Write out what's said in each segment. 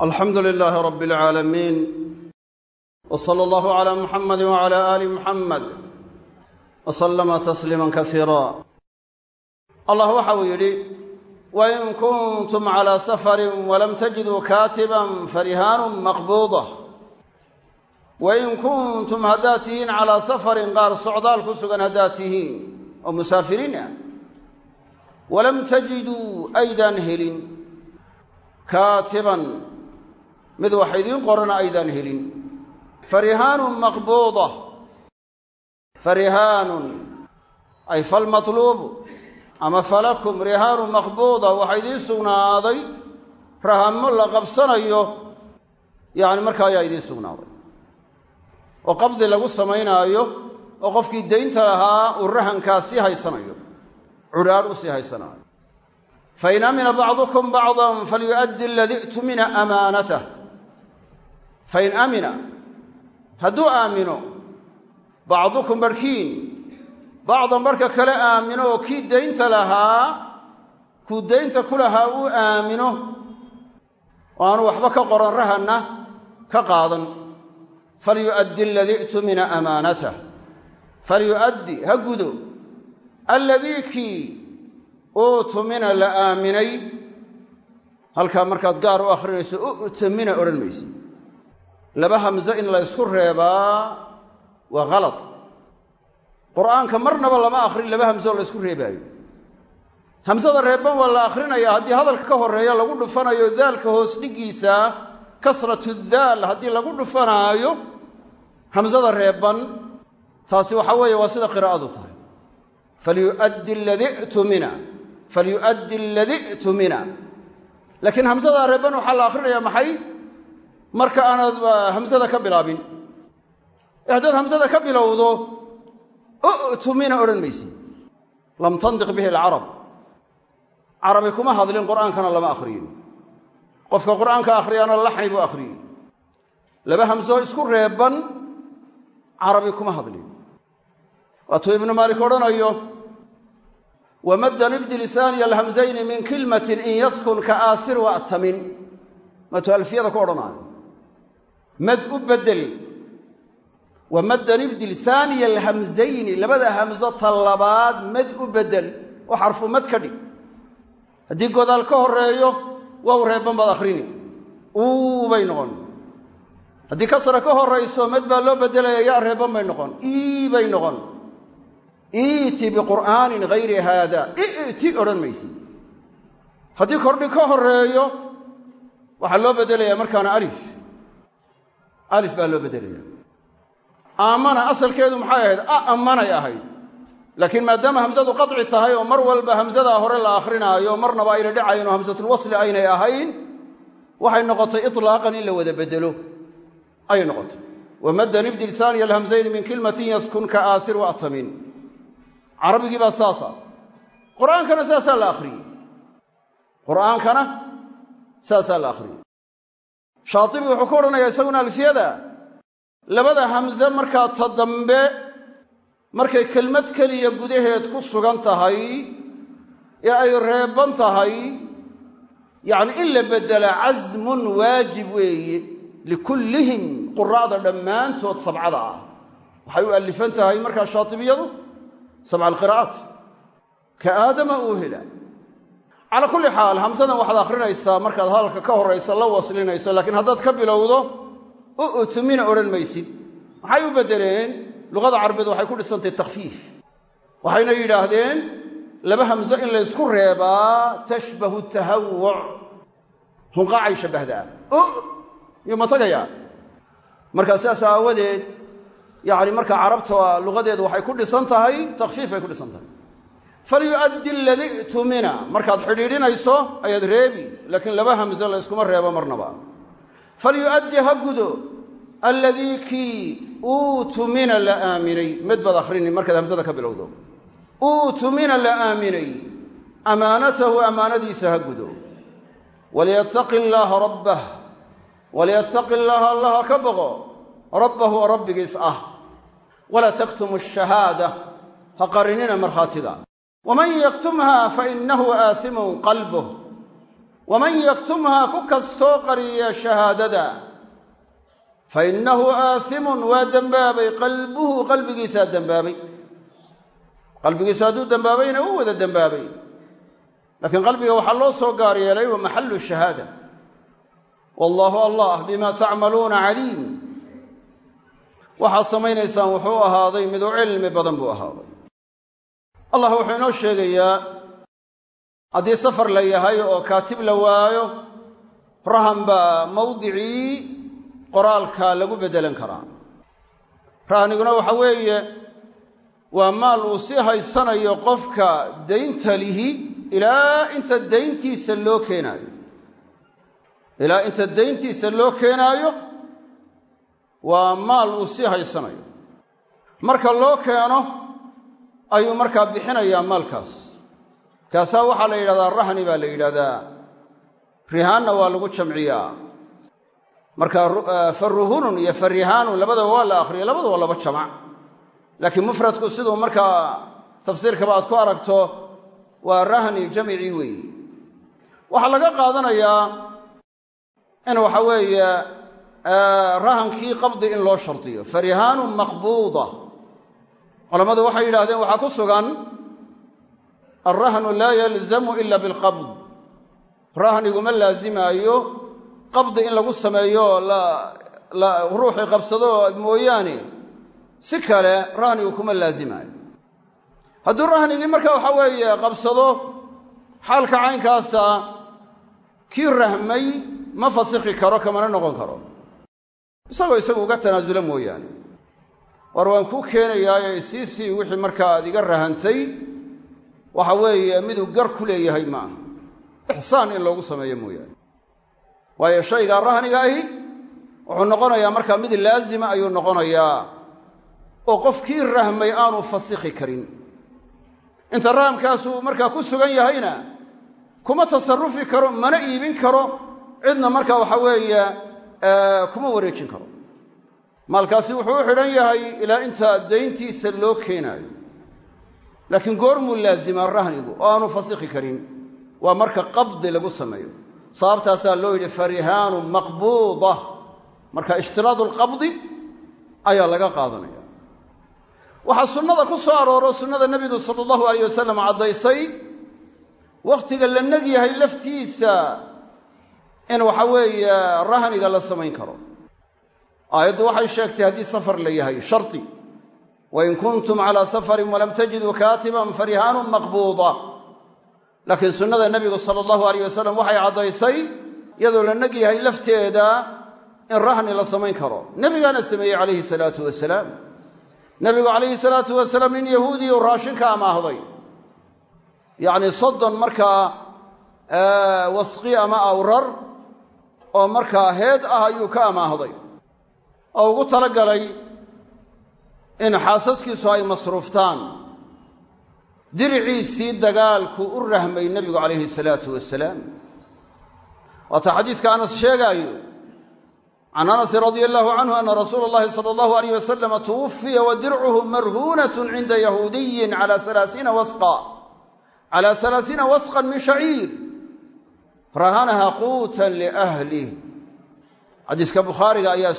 alxamdu lilaahi rabbi alcaalamiin w sala allahu calaa muxamadi wacala aali muxamed wa sallama tasliiman kasiira allah waxa uu yidhi wain kuntum calaa safarin walam tajiduu kaatiban farihaanun maqbuuda wain kuntum haddaad tihiin calaa safarin qaar socdaal ku sugan haddaad tihiin oo musaafiriin ah. Walam tajiduu aydaan helin kaatiban mid wax idiin qorana aydaan helin. Farihaanun maqbuuda farihaanun. Ay falmatluubu ama falakum rihaanun maqbuuda waxaa idiin sugnaaday. Rahanmo la qabsanayo. Yacni markaa ayaa idiin sugnaaday. Oo qabdi lagu samaynaayo oo qofkii daynta lahaa uu rahankaa sii haysanayo. Cudhaadh u sii haysanaayo. Fain amina bacdukum bacdan falyu'addi aladii i'tumina amaanatah fain amina hadduu aamino bacdukum barhkiin bacdan barhka kale aamino oo kii daynta lahaa kuu daynta ku lahaa uu aamino oo aanu waxba ka qoran rahanna ka qaadan. falyu'addi aladii i'tumina amaanatah falyu'addi ha gudo. alladii kii uutumina la aaminay halkaa markaad gaar u akhrinayso u'tamina odhan maysid laba hamse in la ysku reebaa waa khalad qur'aanka marnaba lama akhrin laba hamseoo la ysku reebaayo. Hamsada reebban waa la akhrinayaa haddii hadalka ka horreeya lagu dhufanayo daalka hoos dhiggiisa kasratu daal haddii lagu dhufanaayo hamsada reebban taasi waxaa weeye waa sida qiraa'adu tahay. Falyu'addi aladii i'tumina falyu'addi aladii i'tumina laakiin hamsadaa reebban waxaa la akhrinayaa maxay marka aanaad hamsada ka bilaabin. Haddaad hamsada ka bilowdo u'tumina odhan maysid lam tantiq bihi alcarab carabi kuma hadlin qur'aankana lama akhriyin. Qofka qur'aanka akhriyaana laxni buu akhriyey laba hamsoo isku reebban carabi kuma hadlin. Waatuu ibnu maalik odhanayo wamaddan ibdi lisaaniya alhamsayni min kilmatin in yaskun ka aasir wa'tamin maatuu alfiyada ku odhanaayo mad u bedel wamaddan ibdi lisaaniya alhamsayni labada hamso ta labaad mad u bedel oo xarfu mad ka dhig. Haddii godaal ka horeeyo wow reebban baad akhrini. Uu bay noqon. Haddii kasra ka horayso mad baa loo bedelaya yaa reebban bay noqon. Ii bay noqon. Iiti biqur'aanin hayri haada i'ti haddii kordhi ka horeeyo waxaa loo bedelayaa alif baa loo bedelaya aamana asalkeedu maxay ahayd? A ammanay ahayd. Laakiin maadaama hamsadu qaci tahay oo mar walba hamsadaa hore la akhrinaayo marnaba ayna dhacayn oo hamsatulwasli aynay ahayn waxay noqotay itlaaqan in la wada bedelo. Ayay noqotay. Wamaddan ibdi lisaaniya alhamsayni min kilmatin yaskun ka aasir wa'tamin carabigii baa saasa qur'aankana saasaa la akhriyey. Qur'aankana saasaa la akhriyey shaatibi wuxuu ku odhanayaa isaguna alfiyada. Labada hamse markaa ta dambe markay kelmad keliya gudaheed ku sugan tahay ee ay reebban tahay yacni in la beddelaa casmun waajib weeye likullihim quraa'da dhammaantood sabcada ah. Waxay u allifan tahay markaa shaatibiyadu sabca alqiraa'aat ka aadama uu hela calaa kulli xaal hamsadan waxaad akhrinaysaa markaad hadalka ka horraysa la waslinayso laakiin haddaad ka bilowdo u'tumina odhan maysid. Maxay u beddeleen? Luqada carabeed waxay ku dhisantahy takhfiif. Waxayna yidhaahdeen laba hamso in laysku reebaa tashbahu tahawuc hunqaacay shabbahdaa iyo ma tagayaa markaa sidaas aawadeed yacni markaa carabta luqadeedu waxay ku dhisan tahay takhfiif bay ku dhisan falyu'addi aladii i'tumina. Markaad xidhiidhinayso ayaad reebi laakiin laba hamso la yskuma reebo marnaba. Falyu'addi ha gudo alladii kii uutumina la aaminay. Mad baad akhrini markaad hamsada ka bilowdo. Uutumina la aaminay amaanatahu ammaanadiisa ha gudo. Walyattaqi illaaha rabbah walyattaqi illaaha allaha ka boqo rabbahu oo rabbigiis ah. Walaa taktumu ashahaada ha qarinina markhaatiga waman yaktumha fainahu aaimun qalbuh waman yaktumhaa ku kastoo qariya shahaadada fa innahu aathimun waa dembaabay qalbuhu qalbigiisaa dembaabay qalbigiisu hadduu dembaabayna uu wada dembaabay laakiin qalbiga waxaa loo soo gaar yeelay wa maxallu shahaada wallaahu allah bima tacmaluuna caliim waxaad samaynaysaan wuxuu allah wuxuu inoo sheegayaa haddii safar la yahay oo kaatib la waayo rahan baa mawdicii qoraalka lagu beddelan karaa. Rahniguna waxa weeye waa maal uu sii haysanayo qofka daynta lihi ilaa inta dayntiisa loo keenaayo. Ilaa inta dayntiisa loo keenaayo waa maal uu sii haysanayo. Marka loo keeno ayuu markaa bixinayaa maalkaas. Kaasaa waxaa la yidhahdaa rahni baa la yidhahdaa. Rihaanna waa lagu jamciyaa. Marka faruhunun iyo farihaanun labadaba waa la akhriyay labada waa laba jamac. Laakiin mufradku siduu markaa tafsiirkaba aad ku aragto waa rahni jamicii weeye waxaa laga qaadanayaa in waxa weeye rahankii qabdi in loo shardiyo. Farihaanun maqbuuda culammadu waxay yidhahdeen waxaa ku sugan alrahnu laa yalzamu ila bilqabd. Rahnigu ma laasimaayo qabdi in lagu sameeyo ruuxii qabsado mooyaane. Si kale rahnigu kuma laasimaayo hadduu rahnigii marka waxa weeye qabsado xaalka caynkaasa kii rahmay ma fasikhi karo kamana noqon karo. Isagoo isagu uga tanaasula mooyaane war waan kuu keenayaayo isiisii wixii markaa aad iga rahantay waxa weeye miduu gar ku leeyahay ma aha. Ixsaan in loogu sameeyo mooyaane. Waayo shaygaa rahniga ahi wuxuu noqonayaa markaa mid laazima ayuu noqonayaa oo qofkii rahmay aanu fasikhi karin. Inta rahamkaasuu markaa ku sugan yahayna kuma tasarufi karo mana iibin karo cidna markaa waxa weeye kuma wareejin karo maalkaasi wuxuu u xidhan yahay ilaa inta dayntiisa loo keenaayo. Laakiin goormuu laazimaa rahnigu oo aanu fasikhi karin. Waa marka qabdi lagu sameeyo. Sababtaasaa loo yidhi farihaanu maqbuuda. Marka ishtiraadu lqabdi ayaa laga qaadanaya. Waxaa sunnada ku soo arooro sunnada nebigu sala allahu alayh wasalam caddaysay wakhtiga la neg yahay laftiisa in waxa weeye rahniga la samayn karo aayaddu waxay sheegtay haddii safar la yahay shardi wain kuntum calaa safarin walam tajiduu kaatiban farihaanun maqbuuda. Laakiin sunnada nebigu sala allahu alayh wasalam waxay caddaysay iyadoo la neg yahay lafteeda in rahni la samayn karo. Nebigaana sameeyey calayhi salaatu wasalaam. Nebigu calayhi salaatu wasalaam nin yahuudiyu raashinka amaahday. Yacni soddon markaa wasqi ama awrar oo markaa heed ah ayuu ka amaahday oo ugu talagalay in xaasaskiisu ay masruuftaan. Diriciisii dagaalku u rahmay nebigu calayhi salaatu wasalaam. Waata xadiiska anas sheegaayo can anasin radia allahu canhu ana rasuula اllahi sala allahu alayh wasalama tuwufiya wa dircuhu marhuunat cinda yahuudiyin cala alaasiina wasqa cala alaasiina wasqan min shaciir. Rahanaha quutan liahlih xadiiska bukhaariga ayaa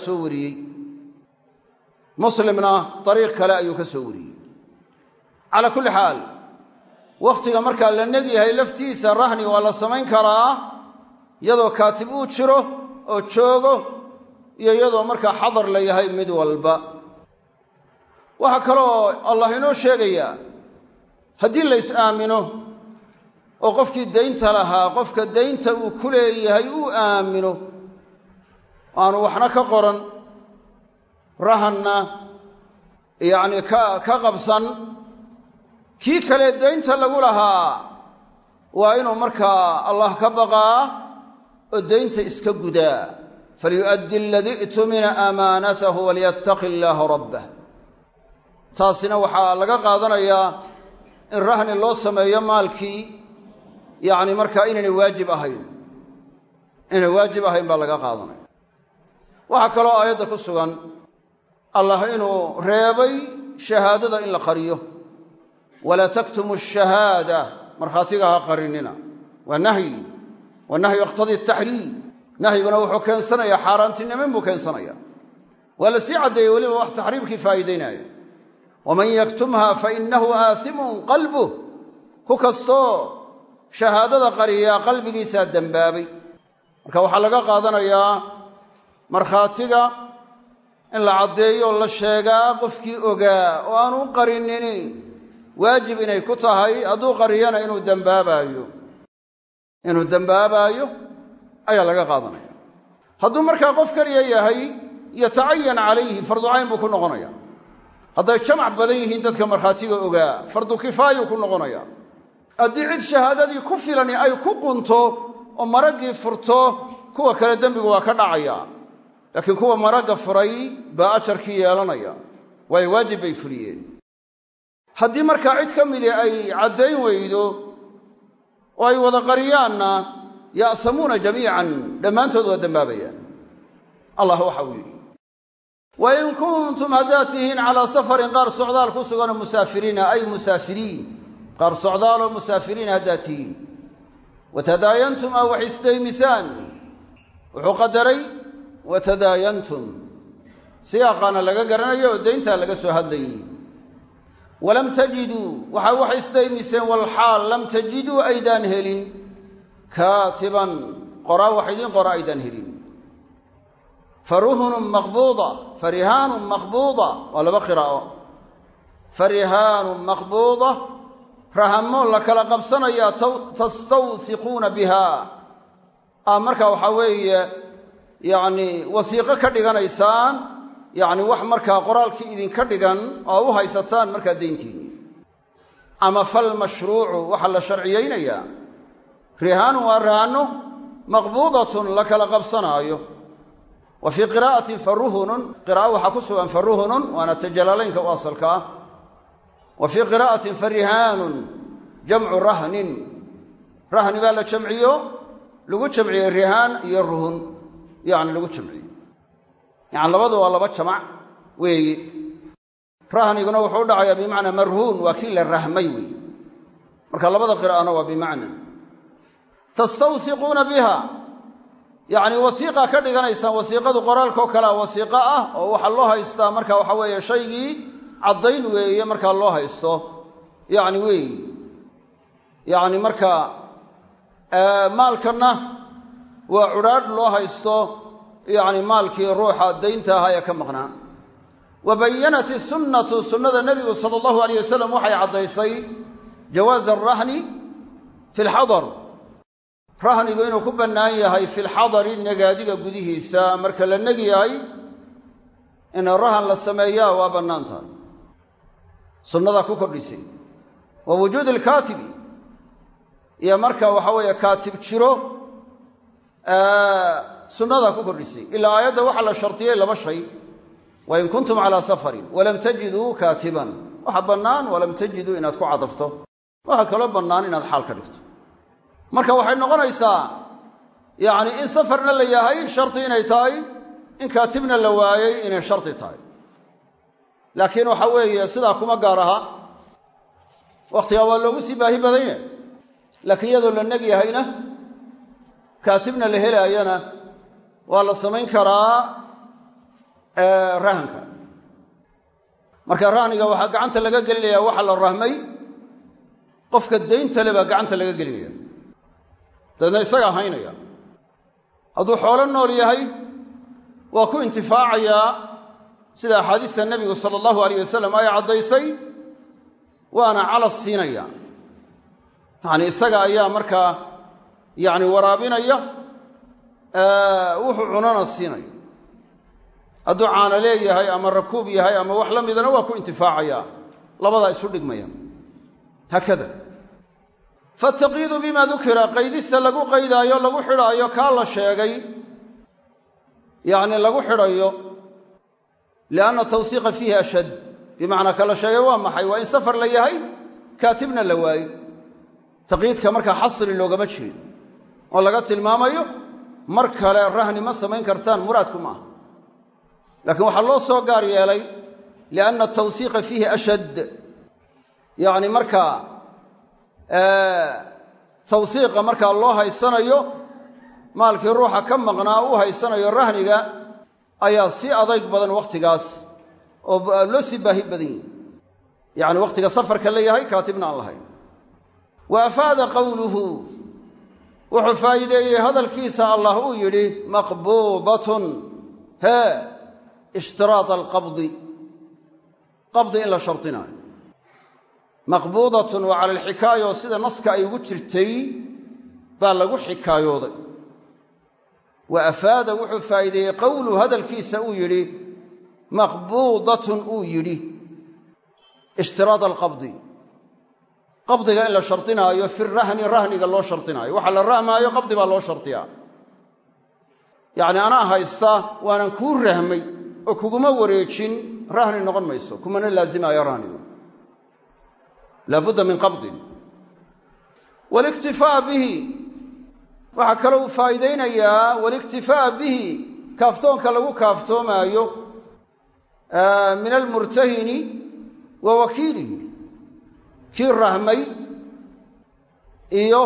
muslimna dariiq kale ayuu ka soo wariyey. Calaa kulli xaal wakhtiga markaa la neg yahay laftiisa rahni waa la samayn karaa iyadoo kaatib uu jiro oo joogo iyo iyadoo markaa xadar la yahay mid walba. Waxaa kaloo allah inoo sheegayaa haddii la is-aamino oo qofkii daynta lahaa qofka daynta uu ku leeyahay uu aamino aanu waxna ka qoran rahanna yacni ka ka qabsan kii kale daynta lagu lahaa waa inuu markaa allah ka baqaa oo daynta iska gudaa. Falyu'addi aladii i'tumina amaanatahu walyattaqi illaaha rabbah taasina waxaa laga qaadanayaa in rahni loo sameeyo maalkii yacni markaa inaynay waajib ahayn. Inaynay waajib ahayn baa laga qaadanaya. Waxaa kaloo aayadda ku sugan allah inuu reebay shahaadada in la qariyo. Walaa taktumu ashahaada markhaatiga ha qarinina. Waa nahyi wanahyu yaqtadii taxriim nahyiguna wuxuu keensanayaa xaaraantinimin buu keensanaya. Waa la sii caddeeyey weliba wax taxriimkii faa'iidaynaya waman yaktumha fainahu aaimun qalbuh ku kastoo shahaadada qariyaa qalbigiisaa dembaabay marka waxaa laga qaadanayaa markhaatiga in la caddeeyo la sheegaa qofkii ogaa oo aanu qarinini. Waajib inay ku tahay hadduu qariyana inuu dembaabaayo inuu dembaabaayo ayaa laga qaadanaya. Hadduu markaa qof keliya yahay yatacayan calayhi fardu cayn buu ku noqonaya. Hadday jamac badan yihiin dadka markhaatiga ogaa fardu kifaayuu ku noqonaya. Haddii cid shahaadadii ku filani ay ku qunto oo maraggii furto kuwa kale dembigu waa ka dhacaya laakiin kuwa maragga furay baa ajarkii yeelanaya. Waayo waajib bay fuliyeen. Haddii markaa cid ka midi ay caddayn weydo oo ay wada qariyaanna ya'samuuna jamiican dhammaantood waa dembaabayaan allah waxa uu yidhi wain kuntum haddaad tihiin calaa safarin qaar socdaal ku suganoo musaafiriina ay musaafiriin qaar socdaaloo musaafiriin haddaad tihiin. Watadaayantum isdaymisaan wuxuu qadaray watadaayantum siyaaqaana laga garanayo oo dayntaa laga soo hadlayey walam tajiduu waxaa wax isdaymiseen walxaal lam tajiduu aydaan helin kaatiban qoraa wax idiin qora aydaan helin faruhunun maqbuuda farihaanun maqbuuda waa laba qiraa'o farihaanun maqbuuda rahamo la kala qabsanayaa tastawsiquuna biha marka waxaa weeye yacni wasiiqo ka dhiganaysaan yacni wax markaa qoraalkii idinka dhigan oo u haysataan markaa dayntiinni ama fal mashruucu waxaa la sharciyeynayaa rihaanun waa rahanno maqbuudatun la kala qabsanaayo. Wa fii qiraa'atin faruhunun qiraa'o waxaa ku sugan faruhunun waana tajalaalaynka u asalka ah. Wa fii qiraa'atin farihaanun jamcu rahnin. Rahni baa la jamciyo lagu jamciyey rihaan iyo ruhun yacni lagu jamciyo yacni labadu waa laba jamac weeye rahniguna wuxuu dhacayaa bimacnaa marhuun waa kii la rahmay weeye marka labada qiraa'ana waa bimacna tastawsiquuna biha. Yacni wasiiqa ka dhiganaysaan wasiiqadu qoraalkao kalea wasiiqo ah oo waxaa loo haystaa marka waxa weeye shaygii caddayn weeye markaa loo haysto. Yacni weeyi. Yacni marka maalkanna waa cudhaadh loo haysto yacni maalkii ruuxa daynta ahaa ee ka maqnaa. Wa bayanat isunnatu sunnada nebigu sala allahu alayh wasalam waxay caddaysay jawaaza arahni fi lxadar rahnigu inuu ku bannaan yahay fi lxadari nagaadiga gudihiisa. Marka la neg yahay in rahan la sameeyaa waa bannaan tahay. Sunnadaa ku kordhisay. Wa wujuudi alkaatibi marka waxa weeye sunnadaa ku kordhisay. Ilaa aayadda waxaa la shardiyey laba shay. Wain kuntum calaa safarin walam tajiduu kaatiban. Waxa bannaan walam tajiduu inaad ku cadafto. Waxaa kaloo bannaan inaad xaal ka dhigto. Marka waxay noqonaysaa yacni in safarna la yahay shardi inay tahay in kaatibna la waayey inay shardi tahay. Laakiin waxa weeye sidaa kuma gaar aha. Waa loogu sii baahi badan yahay. Laakiin iyadoo la neg kaatibna la helaayana waa la samayn karaa rahanka. Marka rahniga waxaa gacanta laga gelinaya waxa la rahmay qofka daynta le baa gacanta laga gelinaya. Dabeedna isagaa haynaya. Hadduu xoolo nool yahay waa ku intifaacayaa sida axaadiista nebigu sala allahu alayh wasalam ay caddaysay waana calaf siinaya. Yacni isaga ayaa markaa yacni waraabinaya wuxuu cunana siinaya hadduu caano leeyahay ama rakuub yahay ama wax la midana waa ku intifaacaya. Labadaa isu dhigmaya. Haakada faataqiidu bima dukira qaydista lagu qaydaayo lagu xidhaayo kaa la sheegay. Yacni lagu xidhayo lianna tawsiiqa fiihi ashad. Bimacnaa ka la sheegay waa maxay? Waa in safar la yahay kaatibna la waayo taqyiidka markaa xasri loogama jeedo oo laga tilmaamayo mar kale rahni ma samayn kartaan muraadku maaha. Laakiin waxaa loo soo gaar yeelay lianna tawsiiqa fiihi ashad. Yacni markaa tawsiiqa markaa loo haysanayo maalkii ruuxa ka maqnaa u haysanayo rahniga ayaa sii adayg badan wakhtigaas oo loo sii baahi badan yihi yacni wakhtiga safarka la yahay kaatibna aan lahayn. Wa afaada qowluhu wuxuu faa'iideeyey hadalkiisa allah uu yidhi maqbuudatun. Hee ishtiraad alqabdi. Qabdi in la shardinaayo maqbuudatun waa cala alxikaaya oo sida naska ay ugu jirtay baa lagu xikaayooday. Wa afaada wuxuu faa'iideeyey qowluhu hadalkiisa uu yidhi maqbuudatun uu yidhi ishtiraad alqabdi qabdiga in la shardinaayo fi rahni rahniga loo shardinaayo waxa la rahmaayo qabdi baa loo shardiyaa yacni anaa haysta waanan kuu rahmay oo kuguma wareejin rahni noqon mayso. Kumana laazimaayo rahnigu laabudda min qabdin. Waliktifaa bihi. Waxaa kaloo uu faa'iidaynayaa waliktifaa'a bihi. Kaaftoonka lagu kaaftoomaayo min almurtahini wa wakiilihi kii rahmay iyo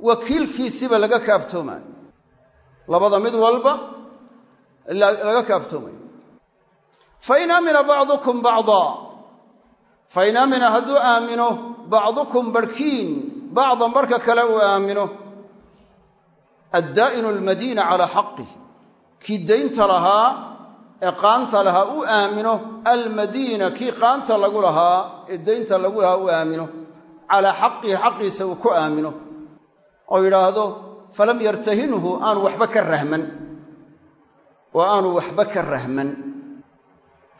wakiilkiisiba laga kaaftoomayo labada mid walba laga kaaftoomayo fain aamina bacdukum bacdaa fain aamina hadduu aamino bacdukum barhkiin bacdan barhka kale uu aamino. Addaa'inu almadiina calaa xaqih kii daynta lahaa ee qaanta lahaa u aamino almadiina kii qaanta lagu lahaa ee daynta lagu lahaa u aamino. Calaa xaqihi xaqiisa uu ku aamino. Oo yidhaahdo falam yartahinhu aanu waxba ka rahman. Oo aanu waxba ka rahman.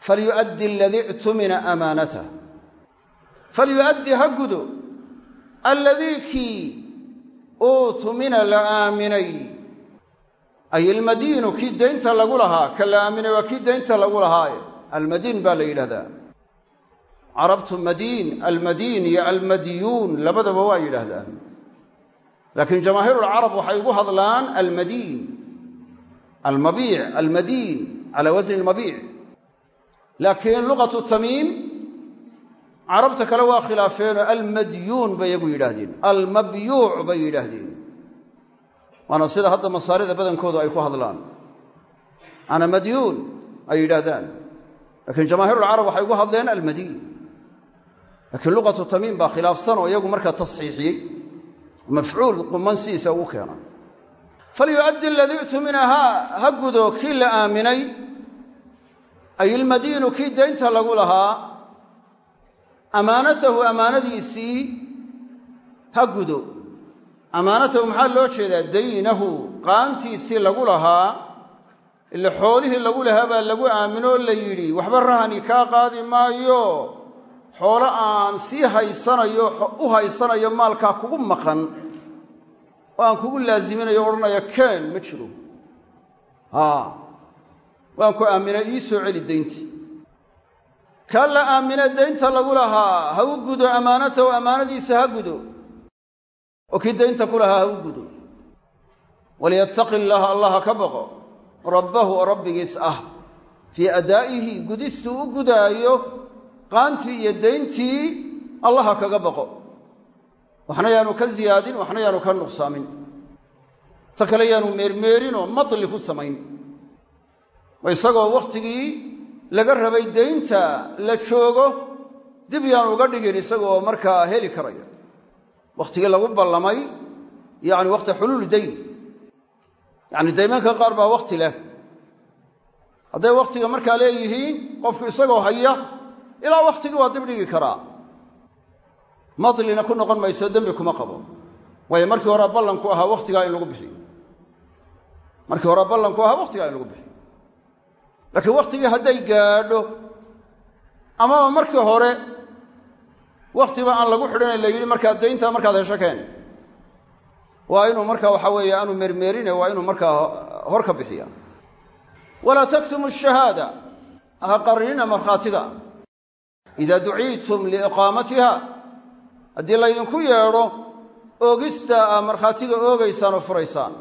Falyu'addi aladii i'tumina amaanatah falyu'addi ha gudo. Alladii kii uutumina la aaminay ay almadiinu kii daynta lagu lahaa ka la aaminay waa kii daynta lagu lahaaye. Almadiin baa la yidhahdaa. Carabtu madiin almadiin iyo almadiyuun labadaba waa yidhaahdaan. Laakiin jamaahiir alcarab waxay ugu hadlaan almadiin. Almabiic almadiin calaa wasni almabiic. Laakiin luqatu tamiim carabta kale waa khilaafeenoo almadyuun bay iyagu yidhaahdeen. Bay yidhaahdeen waana sida hadda masaarida badankoodu ay ku hadlaan. Ana madyuun ay yidhaahdaan. Laakiin jamaahiir alcarab waxay ugu hadleen almadiin. Laakiin luqatu tamiim baa khilaafsan oo iyagu markaa tasxiixiyey. Mafcuul quman sidiisa ugu keena. Falyu'addi aladii i'tumina ha gudo kii la aaminay. Ay kii daynta lagu lahaa. Amaanatahu amaanadiisii ha gudo amaanatahu maxaa loo jeedaa? Daynahu qaantiisii lagu lahaa ile xoolihii lagu lahaa baa lagu aaminoo la yidhi waxba rahani kaa qaadi maayo. Xoolo aan sii haysanayo u haysanayo maalkaa kugu maqan oo aan kugu laaziminayo odhanaya keen ma jiro. Waan ku aaminay ii soo celi dayntii. Kaa la aamine daynta lagu lahaa ha u gudo ammaanatahu ammaanadiisa ha gudo oo kii daynta ku lahaa ha u gudo. Waliyattaqi illaaha allah ha ka baqo rabbahu oo rabbigiis ah. Fii adaa'ihi gudistuu u gudaayo qaantii iyo dayntii allaha kaga baqo waxna yaanu ka ziyaadin waxna yaanu ka nuqsaamin. Ta kale yaanu meermeerinoo matli ku samayn. Oo isagoo wakhtigii laga rabay daynta la joogo dib yaanu uga dhigin isagoo markaa heli karaya wakhtigii lagu ballamay yacni wakhti xuluul dayn. Yacni daymanka qaar baa wakhti leh. Hadday wakhtiga markaa leeyihiin qofku isagoo haya ilaa wakhtigii waa dib dhigi karaa. Madlina ku noqon mayso dembi kuma qabo. Waayo markii horea ballanku ahaa wakhtigaa in lagu bixiyo. Markii horea ballanku ahaa wakhtigaa in lagu bixiyo. Laakiin wakhtigii hadday gaadho amaba markii hore wakhtiba aan lagu xidhanayn la yidhi markaa dayntaa markaad hesho keen. Waa inuu markaa waxaa weeye aanu meermeerine waa inuu markaa hor ka bixiya. Walaa taktumu shahaada ha qarnina markhaatiga. Idaa duciitum liiqaamatiha haddii laydinku yeedho oogista aa markhaatiga oogaysaan oo furaysaan.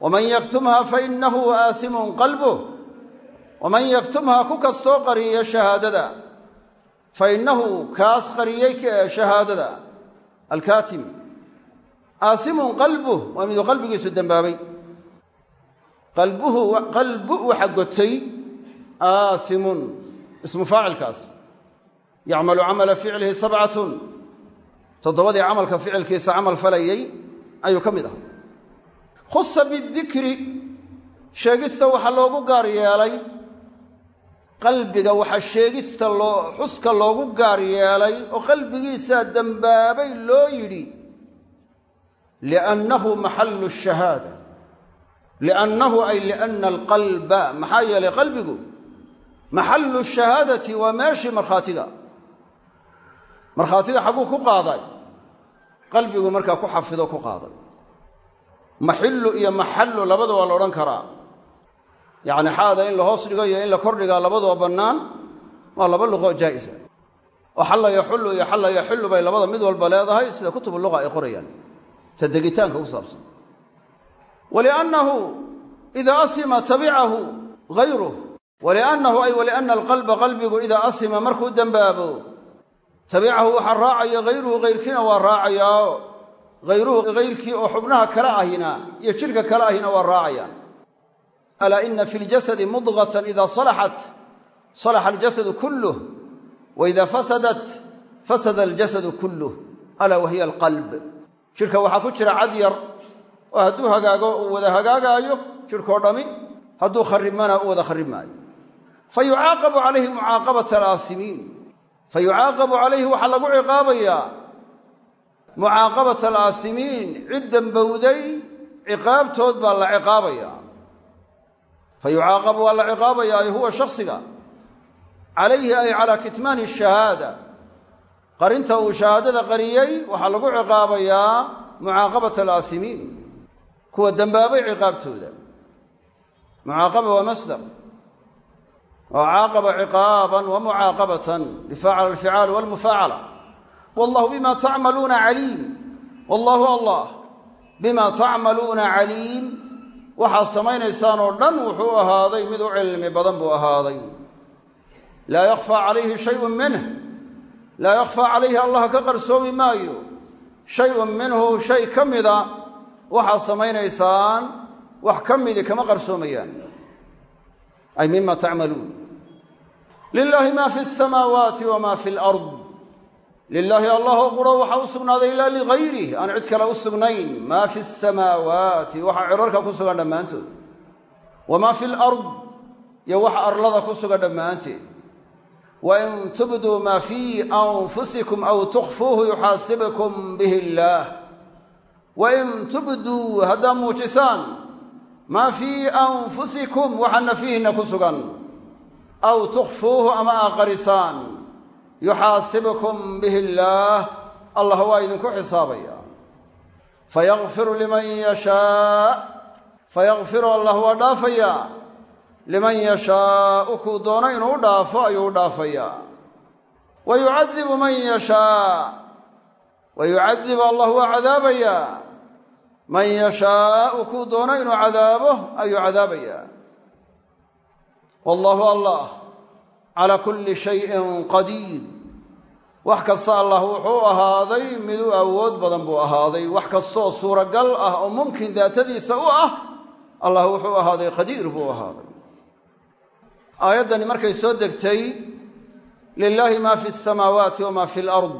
Waman yaktumha fainahu aaimun qalbuh. Waman yaktumha ku kastoo qariya shahaadada fainnahu kaas qariyey shahaadada alkaatim aasimun qalbuh waa miduu qalbigiisu dembaabay qalbu waxa gotay aasimun ismu faacilkaas yacmalu camala ficlihi sabcatun toddobadii camalka ficilkiisa camal falayey ayuu ka mid ahaa khusa bidikri sheegista waxaa loogu gaar yeelay qalbiga waxaa sheegista loo xuska loogu gaar yeelay oo qalbigiisaa dembaabay loo yidhi liannahu maxallu shahaada. Liannahu ay lianna alqalba. Maxaa yeelay qalbigu maxallu shahaadati waa meeshii markhaatiga. Markhaatiga xagguu ku qaaday qalbigu markaa ku xafido ku qaaday. Maxillu iyo maxallu labada waa la karaa yacni xaada in la hoos dhigo iyo in la kor dhigaa labaduba bannaan waa laba luqoo jaa'isa. Oo xalla yaxullu iyo xalla yaxillu bay labada mid walba leedahay sida kutubu luqa ay qorayaan. Ta degitaanka ku saabsan. Waliannahu idaa asima tabicahu hayruh waliannahu ay walianna alqalba qalbigu idaa asima markuu dembaabo tabicahu waxaa raacaya hayruhu hayrkiina waa raacayaa hayruhu hayrkii oo xubnaha kale ahina iyo jidhka kale ahina waa raacayaan alaa ina fi ljasadi mudgatan ida salaxat salaxa aljasadu kulluh wa ida fasadat fasada aljasadu kulluh alaa wahiya alqalb jidhka waxaa ku jira cad yar oo hadduu hagaago uu wada hagaagaayo jidhkoo dhammi hadduu kharibmana u wada kharib maayo fa yucaaqabu calayhi mucaaqabata alaasimiin fa yucaaqabu calayhi waxaa lagu ciqaabayaa mucaaqabata alaasimiin cid dembowday ciqaabtood baa la ciqaabaya fa yucaaqabu waa la ciqaabayaa ay huwa shaksiga calayhi ay calaa kitmaani shahaada qarinta uu shahaadada qariyey waxaa lagu ciqaabayaa mucaaqabata alaasimiin kuwa dembaabay ciqaabtooda mucaaqaba waa masdar oo caaqaba ciqaaban wa mucaaqabatan lifaacala alficaal walmufaacala wallahu bima tacmaluuna caliim wallahu allah bima tacmaluuna caliim waxaad samaynaysaan oo dhan wuxuu ahaaday mid u cilmi badan buu ahaaday. Laa yakhfaa calayhi shayun minh laa yakhfaa calayhi allah ka qarsoomi maayo. Shayun minhu shay ka mida waxaad samaynaysaan wax ka midi kama qarsoomayaan. Ay mima tacmaluun lilaahi ma fi asamaawaati wama fi lard lilaahi allahoo quro waxaa u sugnaaday ilaa ligayrih aan cid kale u sugnayn. Maa fi asamaawaati waxaa cirarka ku sugan dhammaantood. Wamaa fi lard iyo waxa arlada ku sugan dhammaanteed. Wain tubduu maa fii anfusikum aw tukhfuuhu yuxaasibkum bihi illaah wain tubduu haddaa muujisaan maa fii anfusikum waxa nafihiinna ku sugan. Aw tukhfuuhu ama aa qarisaan yuxaasibkum bihi illaah allah waa idinku xisaabaya. Fayakfiru liman yashaa. Fayakfiru allah waa dhaafayaa liman yashaau kuu doono inuu u dhaafo ayuu u dhaafayaa wa yucadibu man yashaa. Wa yucadibu allah waa cadaabayaa man yashaau kuu doono inuu cadaabo ayuu cadaabayaa calaa kulli shayin qadiir. Wax kasta allah wuxuu ahaaday mid u awood badan buu ahaaday. Wax kastooo suuragal ah oo mumkin daatadiisa u ah allah wuxuu ahaaday qadiir buu ahaaday. Aayaddani markay soo degtay lilaahi ma fi asamaawaati wama fi alard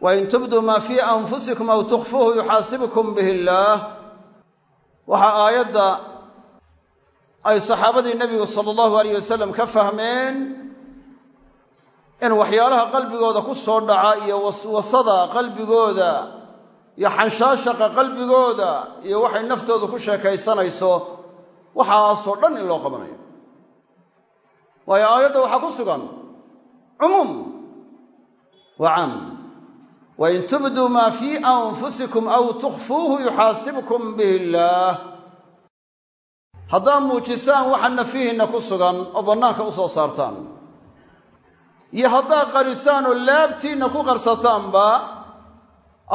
wain tubduu maa fii anfusikum aw tukhfuuhu yuxaasibkum bihi illaah ay saxaabadii nebigu sala allahu alayh wasalam ka fahmeen in waxyaalaha qalbigooda ku soo dhaca iyo waswasada qalbigooda iyo xanshaashaqa qalbigooda iyo waxay naftooda ku sheekaysanayso waxaasoo dhan in loo qabanayo. Waayo aayadda waxaa ku sugan cumuum waa caam wain tubduu maa fii anfusikum aw tukhfuuhu yuxaasibkum bihi illaah haddaad muujisaan waxa nafihiinna ku sugan oo bannaanka u soo saartaan. Iyo haddaad qarisaan oo laabtiinna ku qarsataanba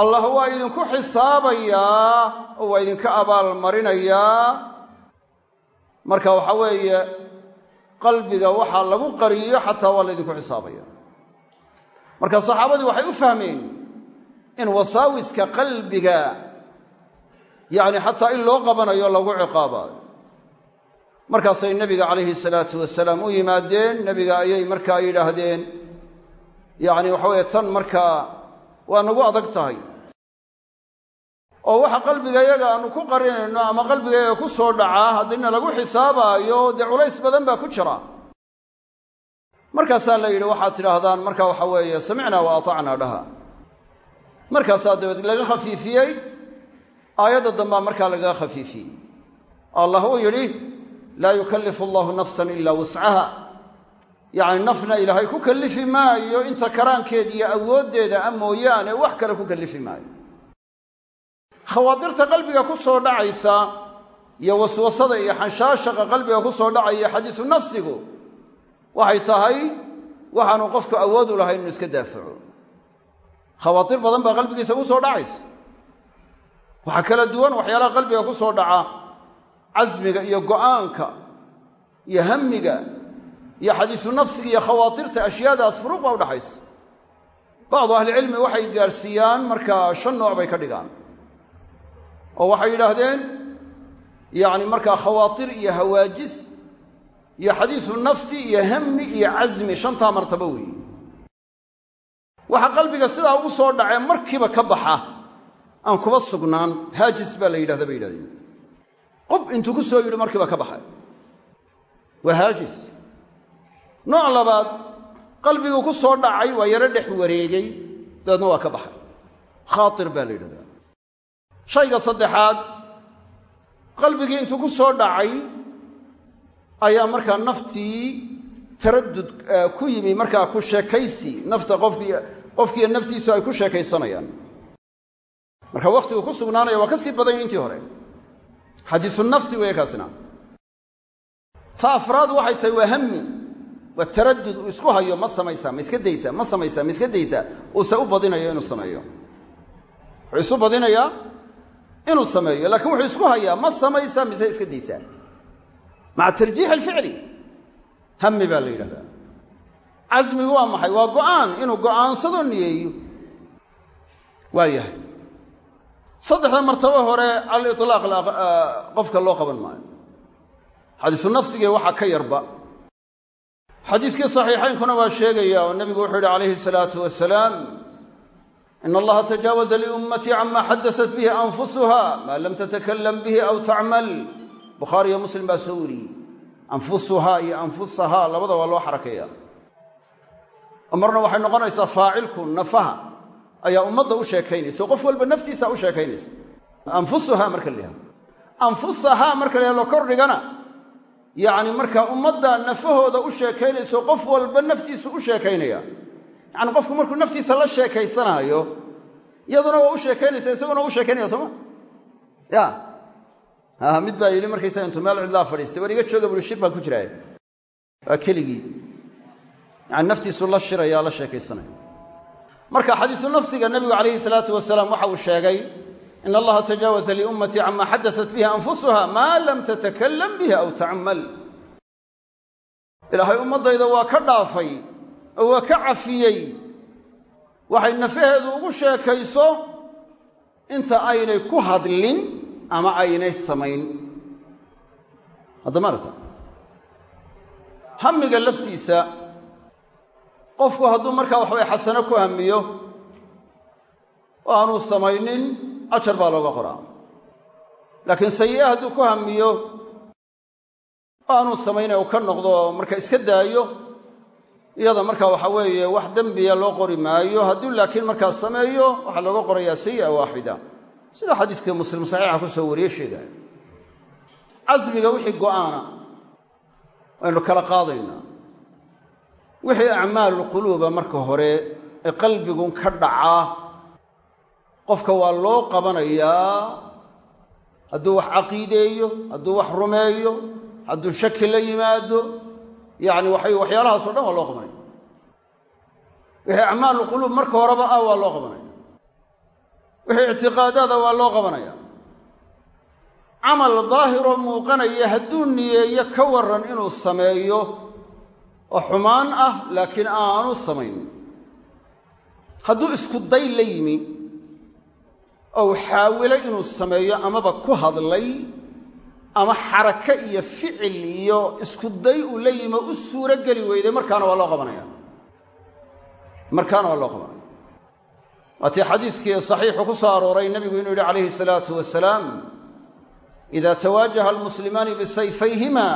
allah waa idinku xisaabayaa oo waa idinka abaalmarinayaa marka waxaa weeye qalbiga waxaa lagu qariyo xataa waa laydinku xisaabaya marka saxaabadii waxay u fahmeen in wasaawiska qalbiga yacni xataa in loo qabanayo lagu ciqaabaayo markaasay nebiga calayhi salaatu wasalaam u yimaadeen nebiga ayay markaa yidhaahdeen. Yacni waxa weeye tan markaa waa nagu adag tahay. Oo waxa qalbigayaga aanu ku qarinayno ama qalbigayaga ku soo dhacaa haddina lagu xisaabaayo dee culays badan baa ku jira. Markaasaa la yidhi waxaad tidhaahdaan marka waxa weeye samicnaa wa atacnaa dhaha. Markaasaa dabeed laga khafiifiyey. Aayadda dambaa markaa lagaga khafiifiyey. Allah uu yidhi laa yukallifu allahu nafsan ilaa wuscaha yacni nafna ilaahay ku kallifi maayo inta karaankeed iyo awooddeeda a mooyaane wax kale ku kallifi maayo. Khawaadirta qalbiga ku soo dhacaysa iyo waswasada iyo xanshaashaqa qalbiga ku soo dhacaya xadiisu nafsigu waxay tahay waxaanu qofku awood u lahayn inuu iska daafaco. Khawaatir badan baa qalbigiisa ku soo dhacaysa casmiga iyo go'aanka iyo hamiga iyo xadiisu nafsiga iyo khawaatirta ashyaadaas furuuq baa udhaxaysa bacdu ahlicilmi waxay gaadhsiiyaan markaa shan nooc bay ka dhigaan. Oo waxay yidhaahdeen yacni markaa khawaatir iyo hawaajis iyo xadiisu nafsi iyo hami iyo casmi shantaa martabo weeye waxaa qalbiga sidaa ugu soo dhacee markiiba ka baxa aan kuba sugnaan haajis baa la yidhahda bay yidhahdeen qub intuu ku soo yidhi markiiba ka baxay. Waa haajis. Nooc labaad qalbiguu ku soo dhacay waa yaro dhex wareegay dabeedna waa ka baxay. Khaatir baa la yidhahdaa. Shayga saddexaad qalbigii intuu ku soo dhacay ayaa markaa naftii taradud ku yimi markaa ku sheekaysi nafta qofkii qofkiiyo naftiisu ay ku sheekaysanayaan. Marka wakhtigu ku sugnaanaya waa ka sii badanya intii hore xadiisu nafsi weeye kaasina. Ta afraad waxay tahay waa hami waa taradud uu isku hayo ma samaysaa ma iska daysaa ma samaysaa ma iska daysaa uuse u badinayo inuu sameeyo. Wuxuu isu badinayaa inuu sameeyo laakiin wuxuu isku hayaa ma samaysaa mise iska daysaa maca tarjiix alficli hami baa la yidhahdaa. Casmigu waa maxay? Waa go'aan inuu go'aansado niyeeyo waa yahay saddexda martabo hore cala ilaaq qofka loo qaban maayo. Xadiisu nafsigee waxaa ka yarba. Xadiiskii saxiixaynkuna waa sheegaya oo nebigu wuxuu yidhi calayhi salaatu wasalaam in allaha tajaawaza liummatii cama xadasat bihi anfusuha maa lam tatakalam bihi aw tacmal. Bukhaariyo muslim baa soo wariyey. Anfusuhaa iyo anfusahaa labada waa loo xarakeeya marna waxay noqonaysaa ayaa ummadda u sheekaynaysa qof walba naftiisa u sheekaynaysa. Anfusuhaa marka la anfusahaa marka la yahdo kordhigana yacni markaa ummadda nafahooda u sheekaynayso qof walba naftiisu u sheekaynaya. Yacni qofku markuu naftiisa la sheekaysanaayo iyaduna waa u sheekaynaysa isaguna u sheekaynaya sooma ya. Mid baa yidhi markaysaga intuu meel cidlaa fadhiistay war iga jooga buri shir ku jiraaye waa keligii. Yani naftiisu la shiraya la sheekaysanaya marka xadiisu nafsiga nebigu calayhi salaatu wasalaam waxa uu sheegay in allaha tajaawaza liummatii cama xadasat bihi anfusuha maa lam tatakalam bihi aw tacmal ilaahay ummaddayda waa ka dhaafay oo waa ka cafiyey. Waxay nafaheedu ugu sheekayso inta aynay ku hadlin ama aynay samayn. Haddamaarata hamiga laftiisa qofku hadduu markaa waxabay xasano ku hamiyo oo samaynin ajar baa looga qoraa. Laakiin sayi'a hadduu ku hamiyo oo aanuu samayna uu ka noqdo oo marka iska daayo iyada markaa waxa weeye wax dembiya loo qori maayo hadduu laakiin markaa sameeyo waxaa looga qorayaa sayi'a waaxida. Sida xadiiskii muslim saxiixa ku soo wariye sheegaya casmiga wixii go'aana waynu kala qaadaynaa wixii acmaalulquluuba marka hore ee qalbigun ka dhacaa qofka waa loo qabanayaa hadduu wax caqiideeyo hadduu wax rumeeyo hadduu shaki la yimaado yacni waxay waxyaalahaas o dhan waa loo qabanaya. Wixii acmaalulquluub marka horeba ah waa loo qabanaya. Wixii ictiqaadaada waa loo qabanaya. Camal daahiroo muuqanaya hadduu niyeeyo ka warran inuu sameeyo oo xumaan ah laakiin aanu samayn hadduu isku day la yimi ou xaawilay inuu sameeyo amaba ku hadlay ama xarake iyo ficil iyo isku day uu la yimo u suuro geli weyday markaana waa loo qabanaya. Markaana waa loo qabanaya. Waatii xadiiskii saxiixu ku soo arooray nebigu inuu yidhi calayhi salaatu wasalaam ida tawaajaha almuslimaani bisayfayhima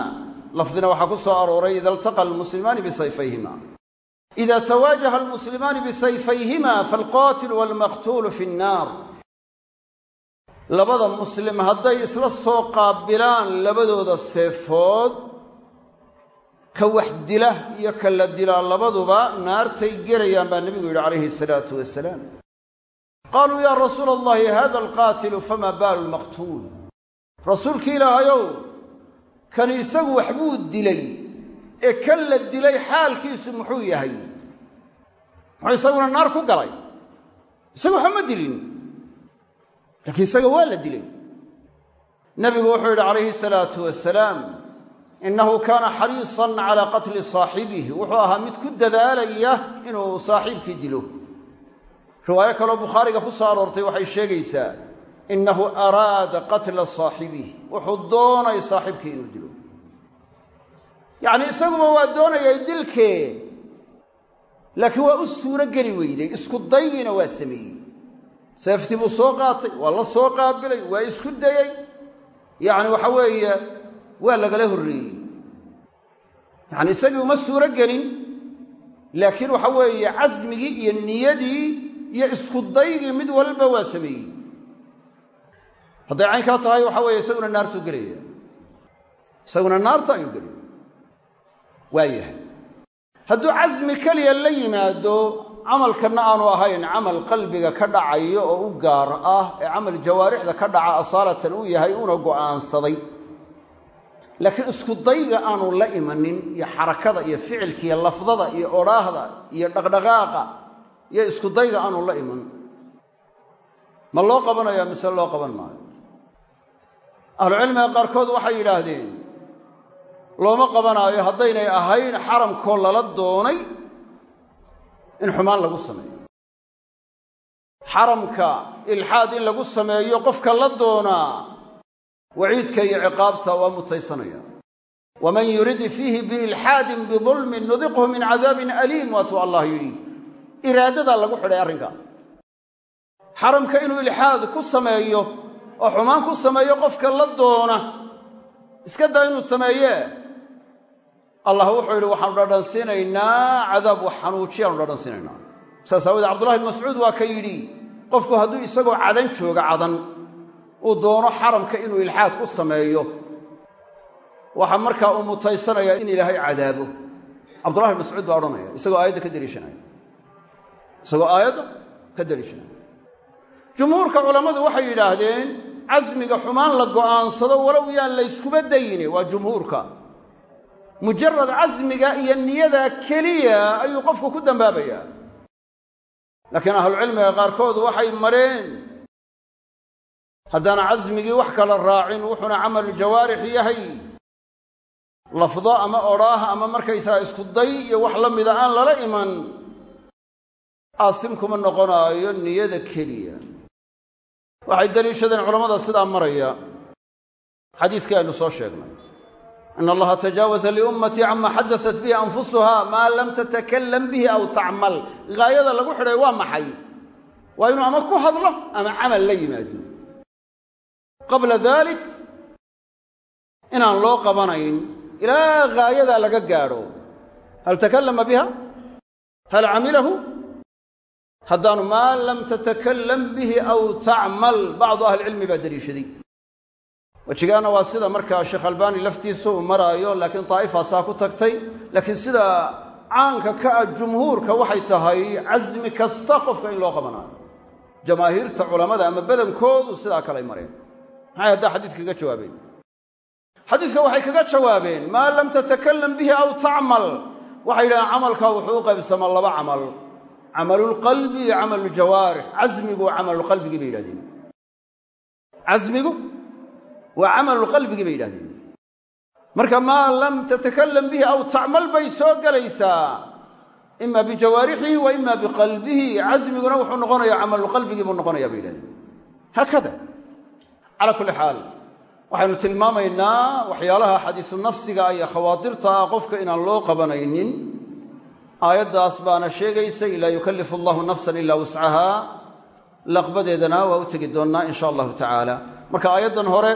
lafdina waxaa ku soo arooray ida iltaqa almuslimaani bisayfayhima. Ida tawaajaha almuslimaani bisayfayhima faalqaatilu waalmaqtuulu fi nnaar labada muslim hadday isla soo qaabilaan labadooda seefood ka wax dila iyo ka la dilaa labaduba naartay gelayaan baa nebigu yidhi calayhi salaatu wasalaam qaaluu yaa rasuula allahi hada alqaatilu fama baalu lmaqtuul rasuulki ilaahayow kani isagu waxbuu dilay ee kan la dilay xaalkiisu muxuu yahay? Muxuu isaguna naar ku galay? Isagu waxba ma dilin. Laakiin isaga waa la dilay. Nebigu wuxuu yidhi calayhi salaatu wasalaam innahu kaana xariisan calaa qatli saaxibihi. Wuxuu ahaa mid ku dadaalaya inuu saaxiibkii dilo. Riwaayo kaloo bukhaariga ku soo aroortay waxay sheegaysaa innahu araada qatla saaxibihi wuxuu doonay saaxiibkii inuu dilo yacnii isaguba waa doonayay dilkee laakiin waa u suuro geli weyday isku daygiina waa sameeyey seeftii buu soo qaatay waa la soo qaabilay waa isku dayey yacni waxa weeye waa lagala horreeyey yacni isagii uma suuro gelin laakiin waxa weeye iyo niyadii iyo isku mid walba waa sameeyey hadday caynkaa tahay waxa weeye isaguna naartuu gelaya isaguna naarta ayuu gelaya waayahay hadduu casmi keliya la yimaado camalkanna aanu ahayn camal qalbiga ka dhacayo oo u gaar ah ee camal jawaarixda ka dhaca asaalatan uu yahay una go'aansaday. Laakiin isku dayga aanu la imanin iyo xarakada iyo ficilka iyo lafdada iyo odhaahda iyo dhaqdhaqaaqa iyo isku dayga aanu la iman. Ma loo qabanaya mise loo qaban maayo ahlucilmiga qaarkood waxay yidhaahdeen looma qabanaayo haddaynay ahayn xaramkoo lala doonay in xumaan lagu sameeyo. Xaramka ilxaad in lagu sameeyo qofka la doonaa waciidka iyo ciqaabta waa mutaysanaya. Waman yurid fiihi biilxaadin bidulmin nudiqhu min cadaabin aliim waatuu allah yidhi. Iraadadaa lagu xidhay arrinka. Xaramka inuu ilxaad ku sameeyo oo xumaan ku sameeyo qofka la doona. Iska daa inuu sameeyee. Allah wuxuu yidhi waxaanu dhadhansiinaynaa cadaab wax xanuujiyaanu dhadhansiinaynaa saas aawoodee cabdullahi mascuud waa ka yidhi qofku hadduu isagoo cadan jooga cadan uu doono xaramka inuu ilxaad ku sameeyo waxaa markaa uu mutaysanayaa in ilaahay cadaabo. Cabdullahi bn mascuud baa odhanaya isagoo aayadda ka deliishanaya. Isagoo aayadda ka deliishanaya. Jumhuurka culammadu waxay yidhaahdeen casmiga xumaan la go'aansado walow yaan layskuba dayine waa jumhuurka. Mujarad casmiga iyo niyada keliya ayuu qofku ku dambaabayaa. Laakiin ahlucilmiga qaarkood waxay mareen haddaan casmigii wax kala raacin wuxuuna camalu jawaarix yahay. Lafdo ama odhaah ama markaysaga isku day iyo wax la mida aan lala iman aasim kuma noqonaayo niyada keliya waxay deliishadeen culammada sidaa maraya xadiiskii aynu soo sheegnay. In allaha tajaawaza liummatii cama xadaat bihi anfusuha maa lam tatakalam bihi aw tacmal. Gaayada lagu xidhay waa maxay? Waa inuu ama ku hadlo ama camal la yimaado. Qabla dalik inaan loo qabanayn ilaa gaayadaa laga gaadho. Hal takallama biha? Hal camilahu haddaanu maa lam tatakalam bihi aw tacmal bacdu ahlicilmi baa deliishaday wejigaana waa sida markaa sheekh albaani laftiisa uu maraayo laakiin daa'ifaasaa ku tagtay. Laakiin sida caanka ka ah jumhuurka waxay tahay casmi kasta qofka in loo qabanaayo jamaahiirta culammada ama badankoodu sidaa kalay mareen. Maxay haddaa xadiiska kaga jawaabeen? Xadiiska waxay kaga jawaabeen maa lam tatakalam bihi aw tacmal waxay yidhahdeen camalkaa wuxuu u laba camal camalulqalbi iyo camalujawaarix casmigu waa camalulqalbigii bay yidhahdeen. Casmigu waa camalulqalbigii bay yidhahdeen. Marka maa lam tatakalam bihi aw tacmal bay soo gelaysaa ima bijawaarixihi wa ima biqalbihi. Casmiguna wuxuu noqonaya camalulqalbigii buu noqonaya bay yidhahdeen. Haakada. Calaa kulli xaal waxaynu tilmaamaynaa waxyaalaha xadiisu nafsiga iyo khawaadirta ah qofka inaan loo qabanaynin aayaddaas baana sheegaysay laa yukallifu allahu nafsan ilaa wuscahaa laqbadeedana waa u tegi doonnaa in sha allahu tacaala marka aayaddan hore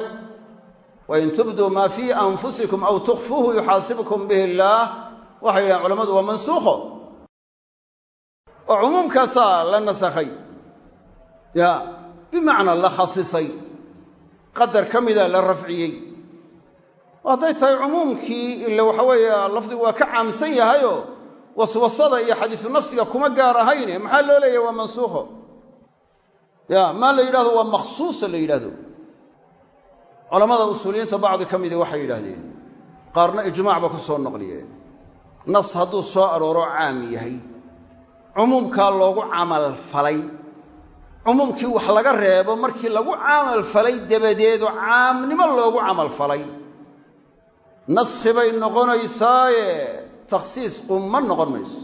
wain tubduu maa fii anfusikum aw tukhfuuhu yuxaasibkum bihi illaah waxay yidhahen culamadu waa mansuukho. Oo cumuumkaasaa la nasakhay. Ya bimacnaa la khasisay. Qadar ka mida la rafciyey. Hadday tahay cumuumkii ila waxa weeye lafdigu waa ka caamsan yahayoo waswasada iyo xadiisu nafsiga kuma gaar ahayne. Maxaa loo leeyahy waa mansuukho. Ya maa la yidhahdo waa makhsuusa la yidhahdo culammada usuuliyiinta bacdi ka midii waxay yidhaahdeen qaarna ijmaac ba ku soo noqliyeen nas hadduu soo arooro caam yahay. Cumuumkaa loogu camalfalay cumuumkii wax laga reebo markii lagu camalfalay dabadeedo caamnimo loogu camalfalay naskhi bay noqonaysaaye takhsiis qumma noqon mayso.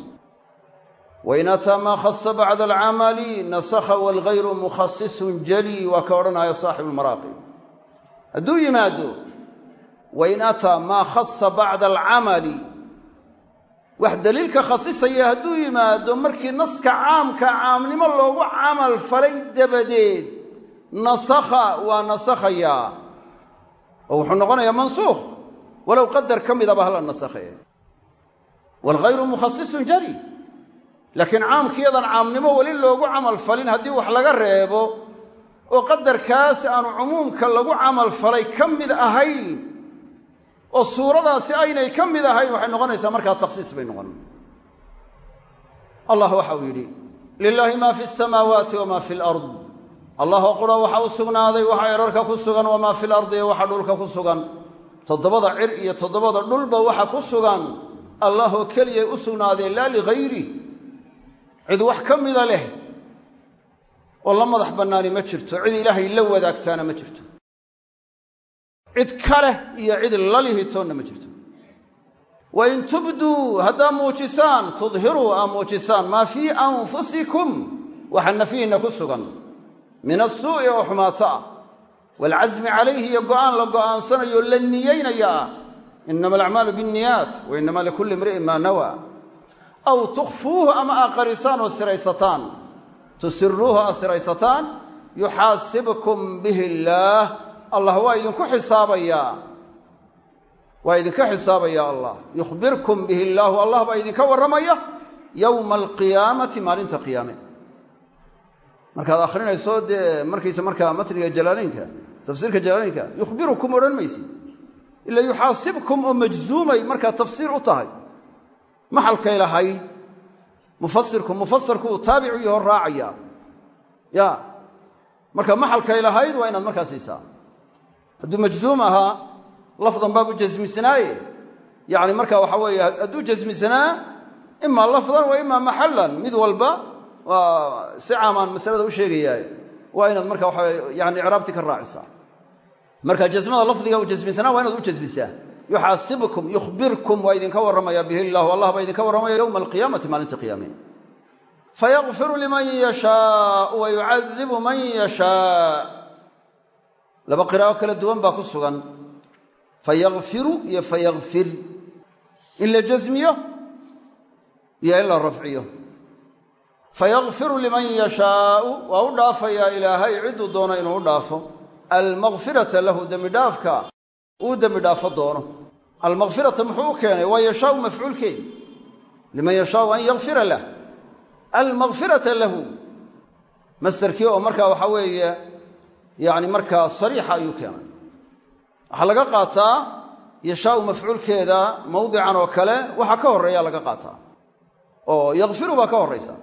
Wain ataa maa khasa bacda alcamali nasakha walgayru mukhasisun jali waa ka odhanaya saaxibu lmaraaqi hadduu yimaado wain ataa maa khasa bacda alcamali wax daliilka khasisaya hadduu yimaado markii naska caamka caamnimo loogu camal falay dabadeed nasakha waa nasakhayaa. Oo wuxuu noqonayaa mansuukh walow qadar ka midaba hala nasakhe waalghayru mukhasisun jari laakiin caamkiyadan caamnimo weli loogu camal falin haddii wax laga reebo oo qadarkaas aanu cumuumka lagu camal falay ka mid ahayn oo suuradaasi aynay ka mid ahayn waxay noqonaysaa markaa takhsiis bay noqon allah waxa uu yidhi lilaahi maa fi asamaawaati wamaa fi alard allahoo qura waxa u sugnaaday waxa erarka ku sugan wamaa fi lardi iyo waxa dhulka ku sugan allahoo keliyay u sugnaadeen laa ligayri cid wax ka mida leh oo la madax bannaani ma jirto. Cid ilaahay la wadaagtaana ma jirto. Cid ka leh iyo cid la lihitoonna ma jirto. Wain tubduu haddaa muujisaan tudhiruu aa muujisaan maa fii anfusikum. Waxa nafyihinna ku sugan. Min asuu'i oo xumaato ah. Waalcasmi calayhi iyo go'aan la go'aansanayo la niyeynaya ah inama alacmaalu biاnniyaat wa inama likulli imri'in maa nawaa aw tukhfuuhu ama aa qarisaan oo siraysataan tusiruuhu aa siraysataan yuxaasibkum bihi illaah allah waa idinku xisaabayaa waa idinka xisaabaya allah yukhbirkum bihi illaahu allah baa idinka warramaya yowma alqiyaamati maalinta qiyaame markaad akhrinayso dee markaysa markaa matniga jalaalaynka tafsiirka ila yuxaasibkum oo majzuumay markaa tafsiir u tahay maxalkay lahayd mufasirku mufasirku uu taabicu yaho raacaya ya marka maxalkay lahayd waa inaad markaa siisaa hadduu majzuum ahaa lafdan baabu jasmisanaaye yani marka waxa weeye hadduu jasmisanaa imaa lafdan wa imaa maxallan mid walba waa si caamaan masalada u sheegayaa waa inaad marka waxa yani icraabti ka raacisaa marka jasmada lafdiga jasmisanaa waa inaad u jasmisaa yuxaasibkum yukhbirkum waa idinka warramaya bihi illahu allah baa idinka warramaya yowma alqiyaamati maalinta qiyaame. Fayakfiru liman yashaau wa yucadibu man yashaa laba qiraa'o kala duwan baa ku sugan. Fayakfiru iyo fayakfir in la jasmiyo iyo in la liman yashaau waa u dhaafayaa ilaahay cidduu doono inuu u almakfirata lahu dembi dhaafka uu dembi dhaafo doono. Almakfirata muxuu u keenay? Waa yashaau mafcuulkeedi. Liman yashaau an yakfira lah almakfirata lahu. Masderkii oo markaa waxaa weeye yani markaa sariixa ayuu keenay. Waxaa laga qaataa yashaau mafcuulkeeda mawdican oo kale waxa ka horreeya laga qaataa. Oo yakfiru baa ka horraysa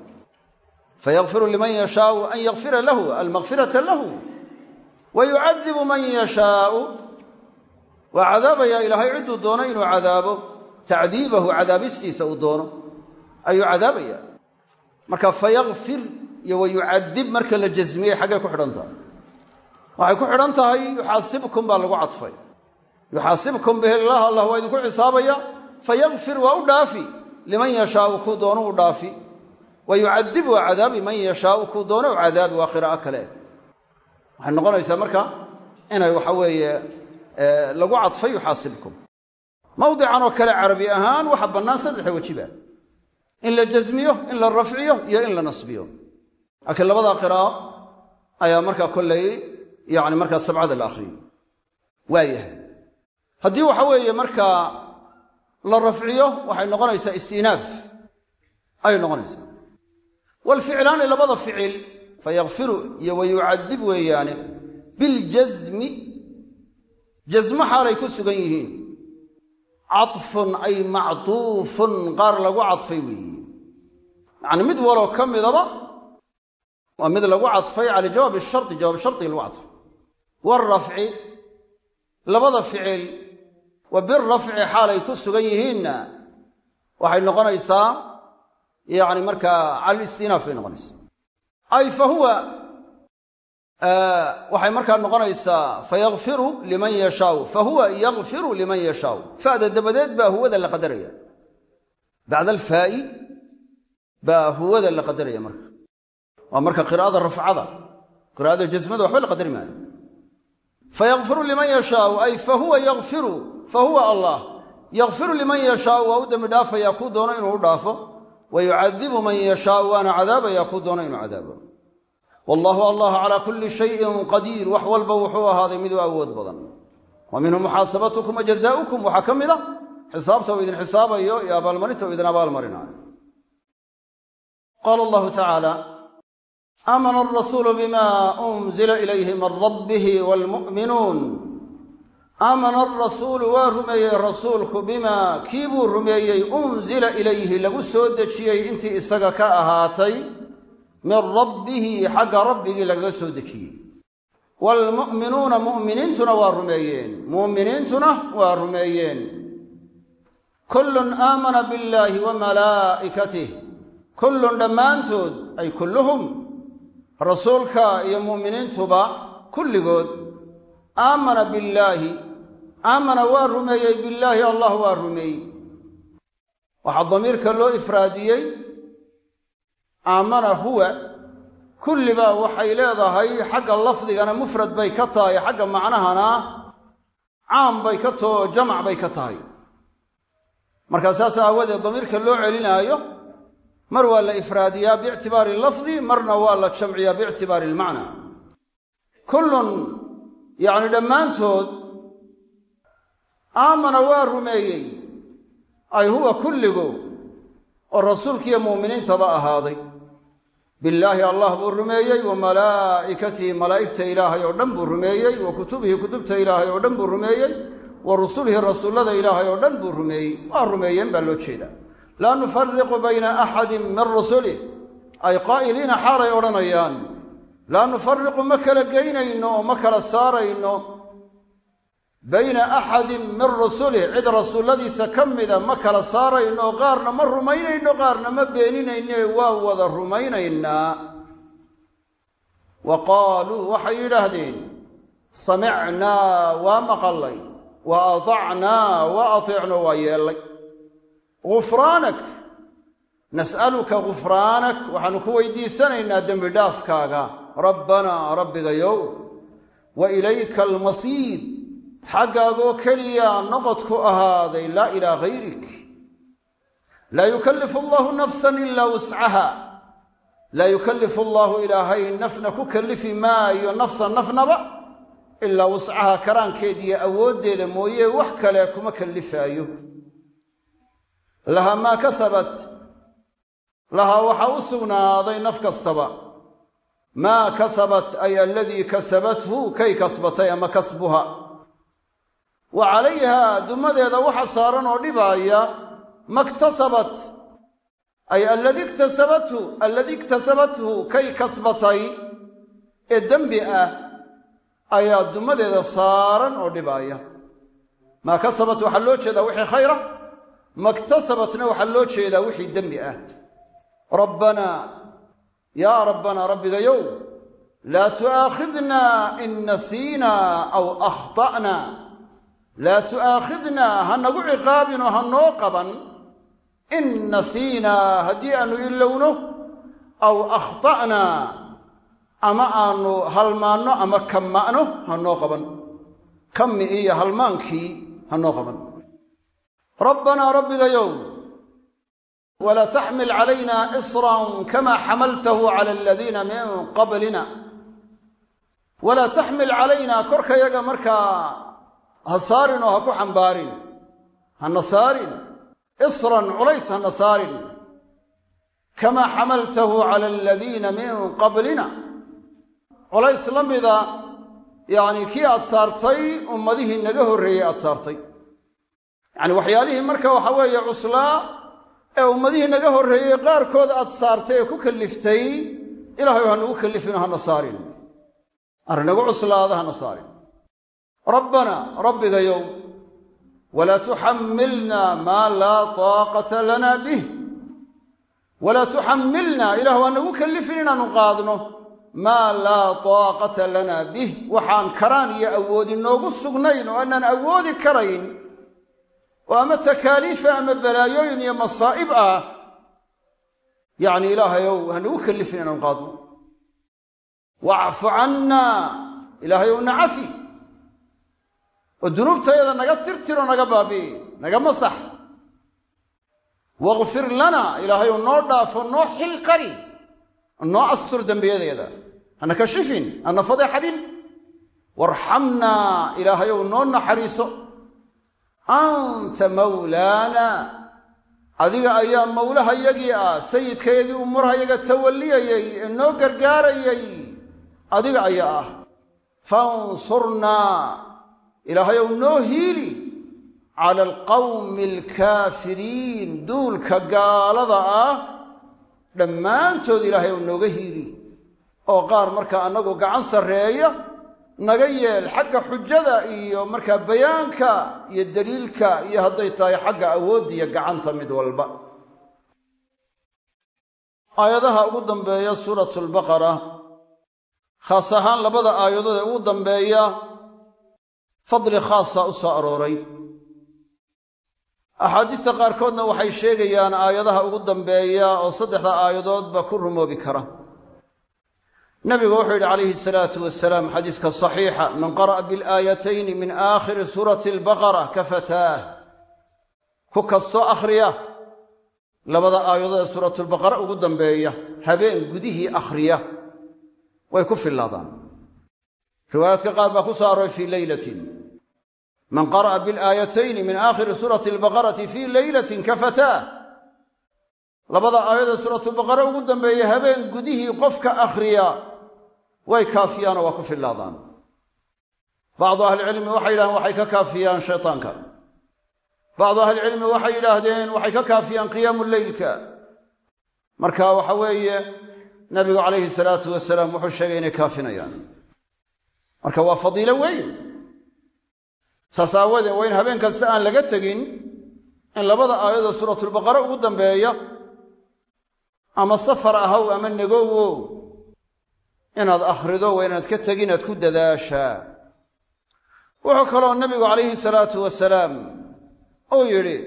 fayakfiru liman yashaau an yakfira lahu. Almakfirata lahu wa yucadibu man yashaau waa cadaabayaa ilaahay cidduu doono inuu cadaabo tacdiibahu cadaabistiisa uu doono ayuu cadaabaya marka fayakfir iyo wa yucadib marka la jasmiyey xaggay ku xidhan tahay waxay ku xidhan tahay yuxaasibkum baa lagu cadfay yuxaasibkum bihi illah allah waa idinku xisaabaya fayakfir waa u dhaafi liman yashaau kuu doono u dhaafi wa yucadib waa waxay noqonaysaa marka inay waxa weeye lagu cadfay yuxaasibkum mawdican oo kale carabi ahaan waxa bannaan saddexa wejiba in la jasmiyo in la rafciyo iyo in la nasbiyo. Laakiin labadaa qiraa'o ayaa markaa kollay yani markaa sabcada la akhriyey. Waayahay. Haddii waxa weeye markaa la rafciyo waxay noqonaysaa istinaaf. Ayay noqonaysaa. Waalficlaani labada ficil fayakfiru iyo wayucadib weeyaane biljasmi jasmo xaalay ku sugan yihiin. Cadfun ay macduufun qaar lagu cadfay weeye yacni mid waloo ka midaba waa mid lagu cadfay cala jawaab shardi jawaab shardiga lagu cadfay waalrafci labada ficil wa birafci xaalay ku sugan yihiinna waxay noqonaysaa yacni markaa cala listinaaf bay noqonaysaa ay fa huwa waxay markaa noqonaysaa fayakfiru liman yashaau fa huwa liman yashaau fa'da dabadeed baa huwada la qadaraya. Bacda alfaa'i baa huwada la qadaraya marka. Waa marka qiraa'ada rafcada qiraa'ada jasmada waxba la qadari maayo. Fayakfiru liman yashaau ay fa huwa yakfiru fa huwa allah. Yakfiru liman yashaau waa u dembi dhaafayaa kuu doono inuu u dhaafo wa yucadibu man yashaau waana cadaabayaa kuu doono inuu cadaabo wallaahu allah calaa kulli shayin qadiir wax walba wuxuu ahaaday miduu awood badan wa minhu muxaasabatukum wa jazaaukum waxaa ka mid a xisaabta uu idin xisaabayo iyo abaalmarinta uu idin abaalmarinaayo qaala allahu tacaala aamana alrasuulu bima unzila ilayhi min rabbihi waalmu'minuun aamana alrasuulu waa rumeeyey rasuulku bimaa kii buu rumeeyey unzila ilayhi lagu soo dejiyey intii isaga ka ahaatay min rabbihi xagga rabbigii lagaga soo dejiyey. Waalmu'minuuna mu'miniintuna waa rumeeyeen. Mu'miniintuna waa rumeeyeen. Kullun aamana billaahi wa malaa'ikatih kullun dhammaantood ay kulluhum rasuulka iyo mu'miniintuba kulligood aamana billaahi aamana waa rumeeyey billaahi allah waa rumeeyey. Waxaa damiirka loo ifraadiyey aamana huwa kulliba waxay leedahay xagga lafdigana mufrad bay ka tahay xagga macnahana caam bay ka taho jamac bay ka tahay. Markaa saas aawadeed damiirka loo celinaayo mar waa la ifraadiyaa biictibaari lafdi marna waa la jamciyaa biictibaari ilmacna kullun yacni dhammaantood aamana waa rumeeyey. Ay huwa kulligu oo rasuulkiiyo mu'miniintaba ahaaday. Billaahi allah buu rumeeyey wa malaa'ikatihi malaa'igta ilaahay oo dhan buu rumeeyey wa kutubihi kutubta ilaahay oo dhan buu rumeeyey wa rusulihi rasuullada ilaahay oo dhan buu rumeeyey. Waa rumeeyeen baa loo jeedaa. Laa nufariqu bayna axadin min rusulih ay qaa'iliina xaalay odhanayaan. Laa nufariqu ma kala geynayno oo ma kala saarayno bayna axadin min rusulih cid rasuulladiisa ka mida ma kala saarayno qaarna ma rumaynayno qaarna ma beeninayne waa wada rumaynaynaa. Wa qaaluu waxay yidhaahdeen samicnaa waa maqallay. Wa atacnaa waa ateecno waa yeellay. Gufraanak nas'aluka gufraanak waxaanu ku weydiisanaynaa dembi dhaafkaaga rabbanaa rabbigayow wa ilayka almasiir xaggaagoo keliya noqodku ahaaday laa ilaa hayrik laa yukallifu allahu nafsan ilaa wuscaha laa yukallifu allaahu ilaahay nafna ku kallifi maayo nafsan nafnaba ilaa wuscaha karaankeediiyo awooddeeda mooye wax kale kuma kallifaayo. Lahaa maa kasabat lahaa waxaa u sugnaaday naf kastaba. Maa kasabat ay aladii kasabathu kay kasbatay ama kasbuha wa calayhaa dumadeeda waxa saaran oo dhibaaya maktasabat ay alladii iktasabathu alladii iktasabathu kay kasbatay ee dembi ah ayaa dumadeeda saaran oo dhibaaya. Maa kasabat waxaa loo jeedaa wixii khayra maktasabatna waxaa loo jeedaa wixii dembi ah. Rabbanaa yaa rabbanaa rabbigayow laa tu'aakhidnaa in nasiinaa aw akhta'naa laa tu'aakhidnaa ha nagu ciqaabinoo ha noo qaban. In nasiinaa haddii aannu ilowno aw akhta'naa ama aanu halmaanno ama kamma'no ha noo qaban. Kami iyo halmaankii ha noo qaban. Rabbanaa rabbigayow walaa taxmil calayna isran kama xamaltahu cala aladiina min qablina. Walaa taxmil calaynaa korkayaga markaa ha saarin oo ha ku xambaarin. Hana saarin. Isran culays hana saarin. Kamaa xamaltahu cala aladiina min qablina. Culays la mida yacnii kii aad saartay ummadihii naga horreeyey aad saartay. Yacni waxyaalihii marka waxa weeye cuslaa ee ummadihii naga horreeyey qaarkood aad saartay ee ku kalliftay ilaahay ha nagu kallifino hana saarin. Arrinagu cuslaada hana saarin rabbana rabbigayow walaa tuxammilna maa laa taaqata lana bih. Walaa tuxammilna ilah waa nagu kallifin inaannu qaadno. Maa laa taaqata lana bih. Waxaan karaan iyo awoodi noogu sugnayn oo aanaan awoodi karayn. Oo ama takaaliifa ama balaayooyin iyo masaa'ib ah. Yacni ilaahayow ha nagu kallifin inaanu qaadno. Wacfu cannaa ilaahayow na cafi oo dunuubtayada naga tirtiroo naga baabi'i naga masax. Wakfir lana ilaahayow noo dhaafo noo xilqari noo astur dembiyadeeda. Hana kashifin hana fadeexadin warxamnaa ilaahayow noo naxariiso. Anta mawlaana adiga ayaa mawlahayagii ah sayidkayagii umurhayaga tawalliyayey ee noo gargaarayay adiga ayaa ah. Fansurnaa ilaahayow noo hiili cala alqawmi alkaafiriin duulka gaalada ah. Dhammaantood ilaahay ow nooga hiili oo qaar markaa annagu gacan sarreeya naga yeel xagga xujada iyo markaa bayaanka iyo daliilka iyo hadday tahay xagga awooddiiyo gacanta mid walba. Aayadaha ugu dambeeya suuratu lbaqara khaas ahaan labada aayadood ee ugu dambeeya fadli khaasa u arooray. Axaadiista qaarkoodna waxay sheegayaan aayadaha ugu dambeeya oo saddexda aayadoodba ku rumoobi kara. Nabigu wuxuu yidhi calayhi salaatu wasalaam xadiiska saxiixa man qara'a bilaayatayni min aakhiri suurati albaqara kafataah ku kastoo akhriya. Labada aayadood ee suuratulbaqara ugu dambeeya habeen gudihii akhriya. Way ku fillaadaan riwaayaadka qaar baa ku soo arooray fii man qara'a bilaayatayni min aakhiri suurati albaqarati fii leylatin kafataa labada aayadee suuratulbaqara ugu dambeeya habeen gudihii qofka akhriya way kaafiyaanoo waa ku fillaadaan. Bacdu ahlicilmi waxay yidhahdeen waxay ka kaafiyaan shaytaanka. Bacdu ahlicilmi waxay yidhaahdeen waxay ka kaafiyaan qiyaamu leylka marka waxa weeye nabigu calayhi salaatu wasalaam wuxuu sheegay inay marka waa fadiilo weyn. Saas aawadeed waa in habeen kasta aan laga tegin in labada aayadoo suuratulbaqara ugu dambeeya ama safar ahaw ama negowo inaad akhrido waa inaad ka tegin aad ku dadaashaa wuxuu kaloo nabigu calayhi salaatu wasalaam uu yidhi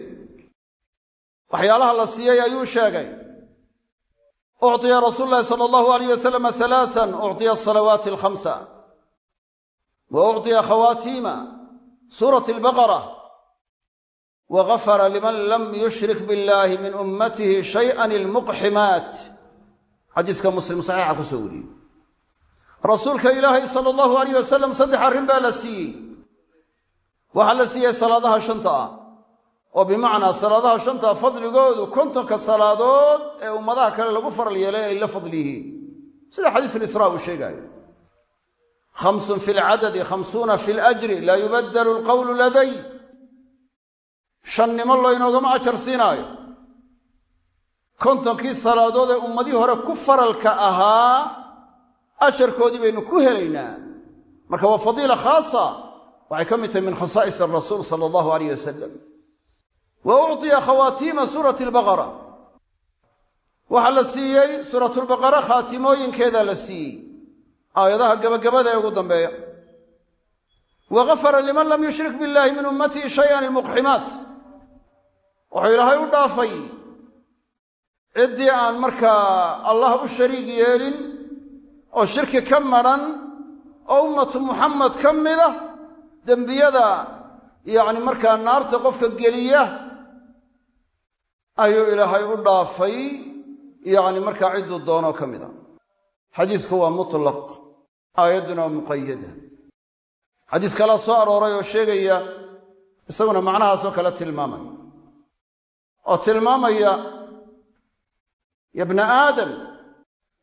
waxyaalaha la siiyey ayuu sheegay. Ucطiya rasuulu llahi sala allahu alayh wasalam halaasan ucطiya asalawaati alkhamsa wa ucطiya khawaatiima suurati albaqara wa gafara liman lam yushrik biاllahi min ummatihi shay'an ilmuqximaat xadiiska muslim saxiixa ku soo wariyey rasuulka ilaahay sala allahu alayh wasalam saddex arrin baa la siiyey waxaa la siiyey salaadaha shanta ah oo bimacnaa salaadaha shanta fadligoodu kontonka salaadood ee ummadaha kale lagu faral yeelay ay la fadli yihiin sida xadiisulisraa uu sheegaayo khamsun fi lcadadi khamsuuna fi ljri laa yubaddalu lqowlu laday shannimo laynoogama ajar siinaayo kontonkii salaadood ee ummadii hore ku faralka ahaa ajarkoodii baynu ku helaynaa marka waa fadiila khaasa waxay ka mid tahay min khasaa'is arasuul sala allahu alayh wasalam wa ucطiya khawaatiima suurati albaqara waxaa la siiyey suuratulbaqara khaatimooyinkeedaa la siiyey aayadaha gabagabada ee ugu dambeeya. Wa gafara liman lam yushrik billahi min ummatihi shayan ilmuqximaat wuxuu ilaahay u dhaafay. Ciddii aan markaa allah u shariig yeelin oo shirki ka madhan oo ummatu muxamed ka mida dembiyada yacni markaa naarta qofka geliya ayuu ilaahay u dhaafay yacni markaa cidduu doonoo ka mid a xadiisku waa mutlaq aayadduna waa muqayada. Xadiis kalaa soo arooray oo sheegaya isaguna macnahaasoo kale tilmaamaya oo tilmaamaya ya bna aadam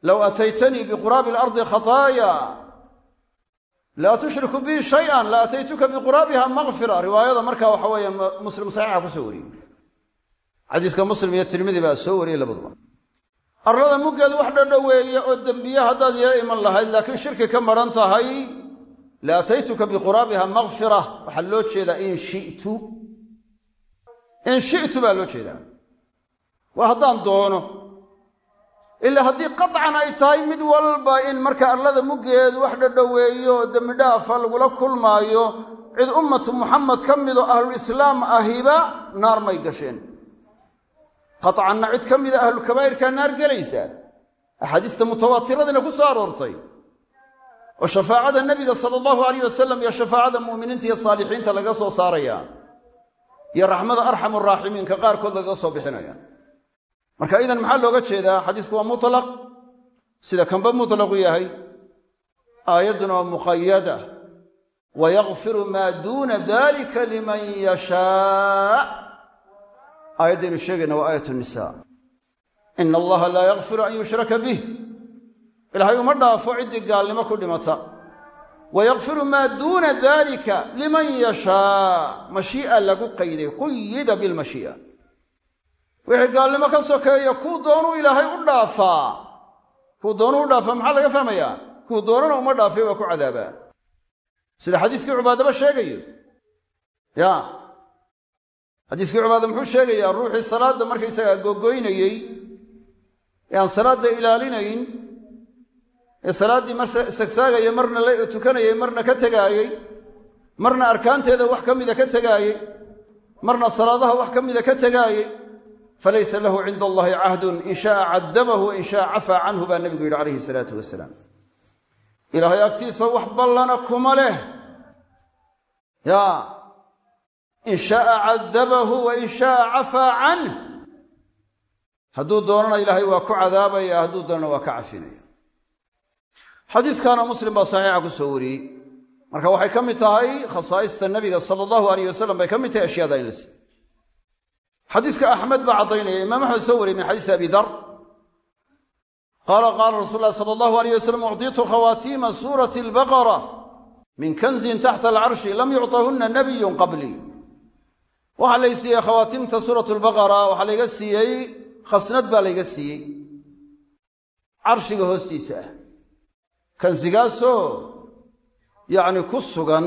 low ataytanii biquraabi alardi khataaya laa tushriku bii shay-an la ataytuka biquraabiha makfira riwaayada markaa waxa weeye muslim saxiixa ku soo wariyey. Xadiiska muslim iyo tirmidi baa soo wariyey labaduba arlada muggeedu wax dhadhoweeye oo dembiye haddaad yala iman lahayd laakiin shirki ka maran tahay la ataytuka biquraabiha makfira waxaa loo jeedaa in shitu. In shitu baa loo jeedaa. Waa haddaan doono. Ilaa haddii qaطcan ay tahay mid walba in marka arlada muggeedu wax dhadhoweeyo oo dembi dhaafa lagula kulmaayo cid ummatu muxamed ka midoo ahlulislaam ahiba naar may gasheen qaطcanna cid ka mida ahlulkabaa'irkaa naar gelaysaa axaadiista mutawaatiradina ku soo aroortay. Oo shafaacada nebiga sala allahu alayh wasalam iyo shafaacada mu'miniinta iyo saalixiinta laga soo saaraya. Iyo raxmada arxamu raaximiinka qaarkood lagaga soo bixinaya. Marka idan maxaa looga jeedaa? Xadiisku waa mutlaq. Sida kanba mutlaqu yahay. Aayadduna waa muqayada wa yakfiru maa duuna dalika liman yashaa aayaddaynu sheegayna waa aayat nisa ina allaha laa yakfiru an yushraka bih. Ilaahay uma dhaafo ciddii gaalnimo ku dhimata. Wa yakfiru maa duuna dalika liman yashaa. Mashii'a lagu qayday quyida bilmashii'a wixii gaalnimo ka sokeeya kuu doonuu ilaahay u dhaafaa. Kuu doonuu u dhaafaa maxaa laga fahmayaa? Kuu doonana uma dhaafay waa ku cadaabaa. Sida xadiiskii cubaadaba sheegayo. Ya xadiiskii cubaada muxuu sheegayaa ruuxii salaadda markaysagaa googoynayey ee aan salaadda ilaalinayn ee salaaddii mar sagsaagaya marna la tukanayay marna ka tegaayey marna arkaanteeda wax ka mida ka tegaayey marna salaadaha wax ka mida ka tegaayey falaysa lahu cinda allahi cahdun in shaaa cadabahu wain shaaa cafaa canhu baa nebigu yidhi calayhi salaatu wasalaam ilaahay agtiisa wax ballana kuma leh. Ya in shaaa cadabahu wain shaaa cafaa canh hadduu doonana ilaahay waa ku cadaabaya hadduu doonana waa ka cafinaya. Xadiiskaana muslim baa saxiixa ku soo wariyey. Marka waxay ka tahay khasaa'ista nebiga sala allahu alayh wasalam bay ka tahay ashyaada in la siiy xadiiska axmed baa caddaynaya imaam axmed soo wariyey min xadiisi abi dar. Qaala qaala rasul lahi sala allahu alayh wasalam ucditu khawaatiima suurati albaqara min kanzin taxta alcarshi waxaa lay siiyey khawaatiimta suurat lbaqara waxaa layga siiyey khasnad baa layga siiyey. Carshiga hoostiisa ah. Kansigaasoo yacni ku sugan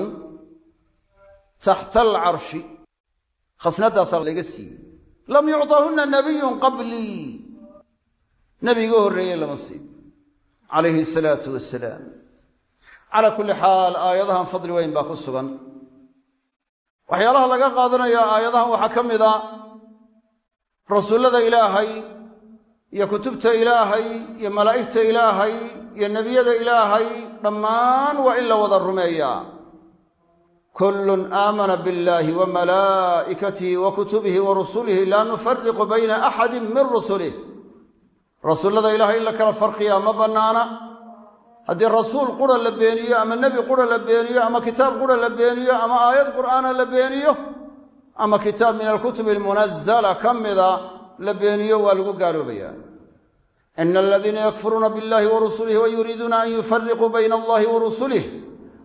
taxta alcarshi khasnadaasaa layga siiyey. Lam yucطahunna nabiyun qablii nebiga horreeyey lama siiyo calayhi asalaatu wasalaam calaa kulli xaal aayadahan fadli weyn baa ku sugan waxyaalaha laga qaadanayo aayadahan waxaa ka mid a rasuullada ilaahay iyo kutubta ilaahay iyo malaa'igta ilaahay iyo nebiyada ilaahay dhammaan waa in la wada rumeeyaa. Kullun aamana biاllaahi wa malaa'ikatihi wa kutubihi wa rusulihi laa nufariqu bayna axadin min rusulih rasuullada ilahay in la kala farqiyaa ma bannaana haddii rasuul qura la beeniyo ama nebi qura la beeniyo ama kitaab qura la beeniyo ama aayad qur'aana la beeniyo ama kitaab min alkutubi almunazala ka mida la beeniyo waa lagu gaaloobayaa ina aladiina yakfuruuna biاllahi wa rusulih wa yuriiduuna an yufariquu bayna allahi wa rusulih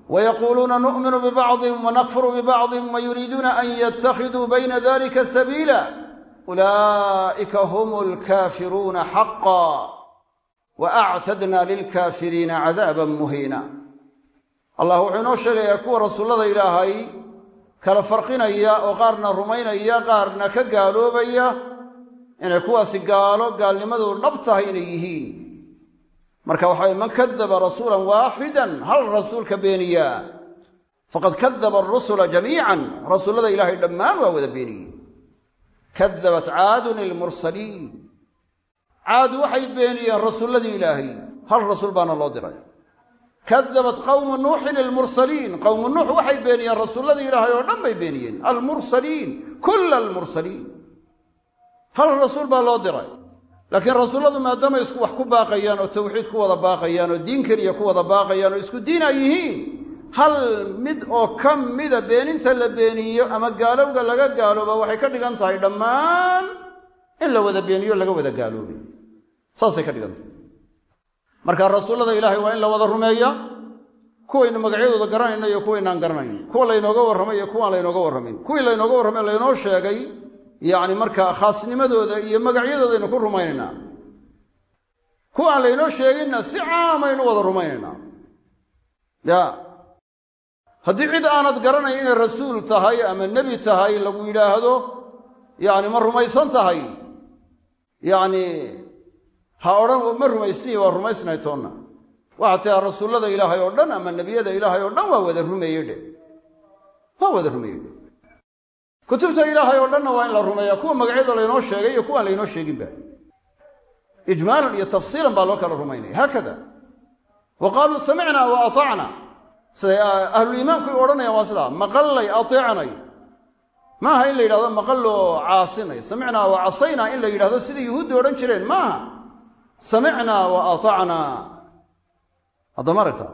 wayaquuluuna nu'minu bibacdihim wanakfuru bibacdihim wayuriiduuna an yattakhiduu bayna dalika sabiila ulaa'ika hum waactadna lilkaafiriina cadaaban muhiina allah wuxuu inoo sheegayaa kuwa rasuullada ilaahay kala farqinaya oo qaarna rumaynaya qaarna ka gaaloobaya inay kuwaasi gaalo gaalnimadoodu dhab tahay inay yihiin marka waxaway man kadaba rasuulan waaxidan hal rasuulka beeniyaa faqad kadaba arusula jamiican rasuullada ilaahay dhammaan waa wada beeniyeen kadabat caadun ilmursaliin caad waxay beeniyeen rasuulladii ilaahay. Hal rasuul baana loo diray? Kadabat qawmu nuuxin almursaliin. Qowmu nuux waxay beeniyeen rasuulladii ilaahay oo dhan bay beeniyeen. Almursaliin. Kulla almursaliin. Hal rasuul baa loo diray? Laakiin rasuulladu maadaama isku wax ku baaqayaan oo tawxiid ku wada baaqayaan oo diin keliya ku wada baaqayaan oo isku diin ay yihiin hal mid oo ka mida beeninta la beeniyo ama gaalowga laga gaalooba waxay ka dhigan tahay dhammaan in la wada beeniyo laga wada gaaloobay saasay ka dhigan tahay marka rasuullada ilaahay waa in la wada rumeeya kuwaynu magacyadooda garanayno iyo kuwaynaan garanayn kuwa laynooga warramay iyo kuwaan laynooga warramayn kuwii laynooga warramay laynoo sheegay yacni markaa khaasnimadooda iyo magacyadoodaaynu ku rumaynaynaa kuwaan laynoo sheeginna si caamaynu wada rumaynaynaa ya. Haddii cid aanad garanayn inay rasuul tahay ama nebi tahay lagu yidhaahdo yacni ma rumaysan tahay. Yacni ha odhan ma rumaysniy waa rumaysnay toonna. Waxaa tiaa rasuullada ilaahay oo dhan ama nebiyada ilaahay oo dhan waa wada rumeeye dhe. Waa wada rumeeye dhe. Kutubta ilaahay oo dhanna waa in la rumeeyaa. Kuwa magacyada laynoo sheegay iyo kuwaan laynoo sheeginba ijmaalan iyo tafsiilan baa loo kala rumaynaya. Haakada. Wa qaaluu samicnaa wa atacna. Siday ahluliimaanku y odhanayaan waa sidaa maqallay ateecnay maaha in la yidhahdo maqalloo caasinay. Samicnaa wa casaynaa in la yidhahdo sidai yuhuudda odhan jireen. Maaha samicnaa wa atacnaa haddama aragta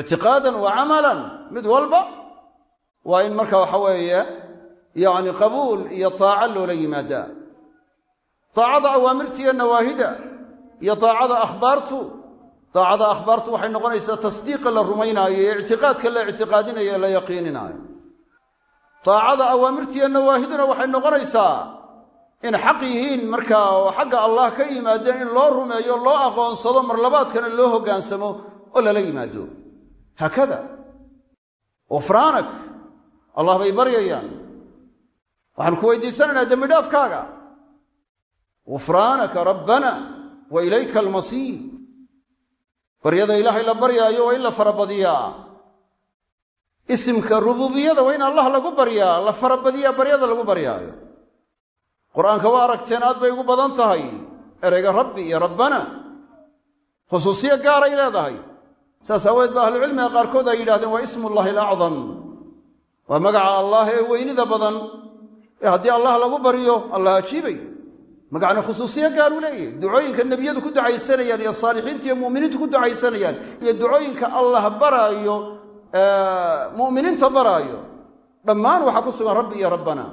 ictiqaadan wa camalan mid walba waa in marka waxa weeye yacni qabuul iyo taaco loola yimaadaa taacada awaamirta iyo nawaahida iyo taacada akhbaartu taacada akhbaartu waxay noqonaysaa tasdiiqa la rumaynaayo iyo ictiqaadka la ictiqaadinayo la yaqiininaayo taacada awaamirta iyo nawaahiduna waxay noqonaysaa in xaq yihiin markaa oo xagga allah ka yimaadeen in loo rumeeyo loo aqoonsado marlabaadkana loo hoggaansamo oo lala yimaado. Haakada wafraanak allah bay baryayaan. Waxaan ku weydiisanaynaa dembi dhaafkaaga. Rabbana wa ilayka almasiir baryada ilaahay la baryaayo waa in la farabadiyaa. Isimka rububiyada waa in allah lagu baryaa la farabadiyaa baryada lagu baryaayo qur'aanka waa aragteen aad bay ugu badan tahay. Ereyga rabbi iyo rabbana. Khusuusiyo gaaray leedahay. Saas aaweed ba ahlucilmiga qaarkood ay yidhahdeen waa ismullahi alacdam waa magaca allaah ee weynida badan. Ee haddii allah lagu baryo allah ajiibayo magacna khusuusiyo gaar u leeyahy ducooyinka nebiyadu ku ducaysanayaan iyo saalixiinta iyo mu'miniintu ku ducaysanayaan iyo ducooyinka allah baraayo mu'miniinta baraayo dhammaan waxaa ku sugan rabbi iyo rabbana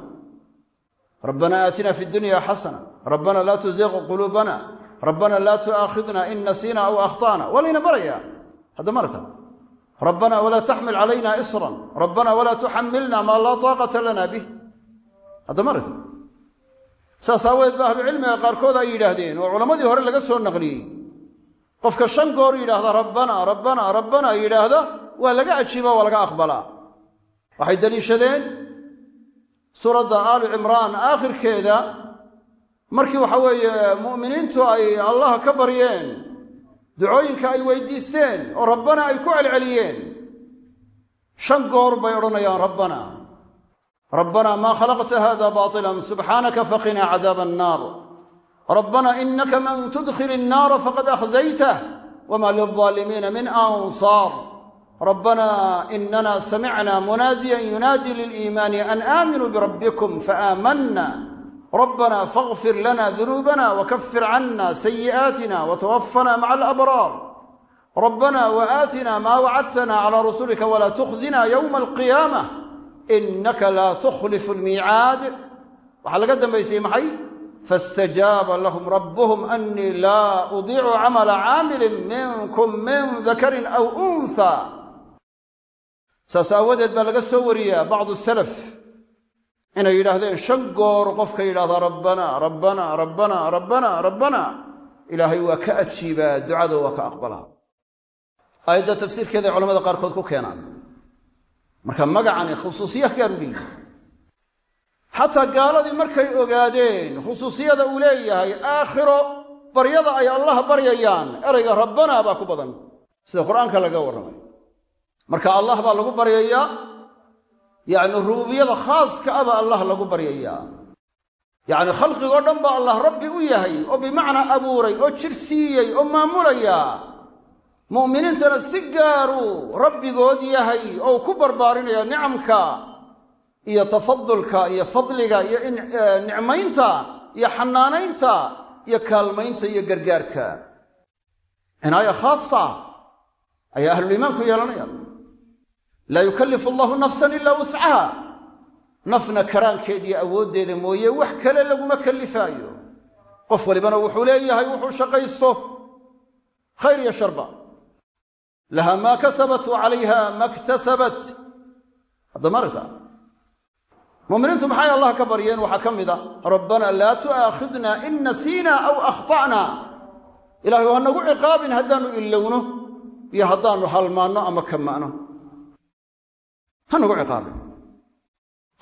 rabbana aatina fi dunya xasana rabbana laa tuziq quluubana rabbana laa tu'aakhidna in nasiina aw akhta'na waa layna barayaa hadda marata rabbana walaa taxmil calayna isran rabbana walaa tuxamilna maa laa taaqata lana bih hadda marata saas aaweed ba ahlucilmiga qaarkood ay yidhaahdeen oo culammadii hore laga soo naqliyey qofka shan goor yidhaahda rabbana rabbana rabbana yidhaahda waa laga suuradda aali cimraan aakhirkeeda markii waxa weeye mu'miniintu ay allah ka baryeen ducooyinka ay weydiisteen oo rabbana ay ku celceliyeen shan goor bay odhanayaan rabbana rabbana maa khalaqta hada baطilan subxaanaka faqina cadaaba annaar. Rabbana inaka man tudkhil annaara faqad akhzaytah wama lilظaalimiina min ansaar rabbanaa inana samicna munaadiyan yunaadi liliimaani an aaminuu birabbikum faaaamana rabbana faغfir lana dunuubana wakafir cana sayi'aatina watawafana maca alabraar rabbana waaatina maa wacadtana cala rasulika walaa tukhzina ywma alqiyaamah inaka laa tukhlifu lmiicaad waxaa laga dambaysay maxay faاstajaaba lahum rabbuhum ani laa udiicu camala caamili minkum min dakari aw unha saas aawadeed baa laga soo wariyaa bacdu salaf. Inay yidhaahdeen shan goor qofka yidhahda rabbana rabbana rabbana rabbana rabbana. Ilaahay waa ka ajiibaa ducado waa ka aqbalaa aayadda tafsiirkeeday culamada qaarkood ku keenaan. Marka magacani khusuusiya gaaru leeyihi xataa gaaladii markay ogaadeen khusuusiyada uu leeyahay aakhiro baryada ay allah baryayaan erayga rabbana baa ku badan. Sida qur'aanka laga warramay marka allah baa lagu baryayaa. Yacni rububiyada khaaska ah baa allah lagu baryayaa. Yacni khalqigoo dhan baa allah rabbi u yahay oo bimacnaa abuuray oo jir siiyey oo maamulaya mu'miniintana si gaaruu rabbigood yahay oo ku barbaarinaya nicamka iyo tafadulka iyo fadliga iyo nicmaynta iyo xanaanaynta iyo kaalmaynta iyo gargaarka. Cinaaya khaasa ayaa ahluliimaanku yeelanayaan laa yukallifu allahu nafsan ilaa wuscaha nafna karaankeediiyo awooddeeda mooye wax kale laguma kallifaayo. Qof walibana wuxuu leeyahay wuxuu shaqaysto. Khayr iyo sharba. Laha maa kasabat wa ma ktasabat hadda maaragta muminiintu maxay allah ka baryeen? Waxaa ka mid a rabbana laa tu'aakhidna in nasiina aw akhta'na. Ilahay ha nagu ciqaabin haddaannu ilowno iyo haddaannu halmaanno ama kama'no ha nagu ciqaabin.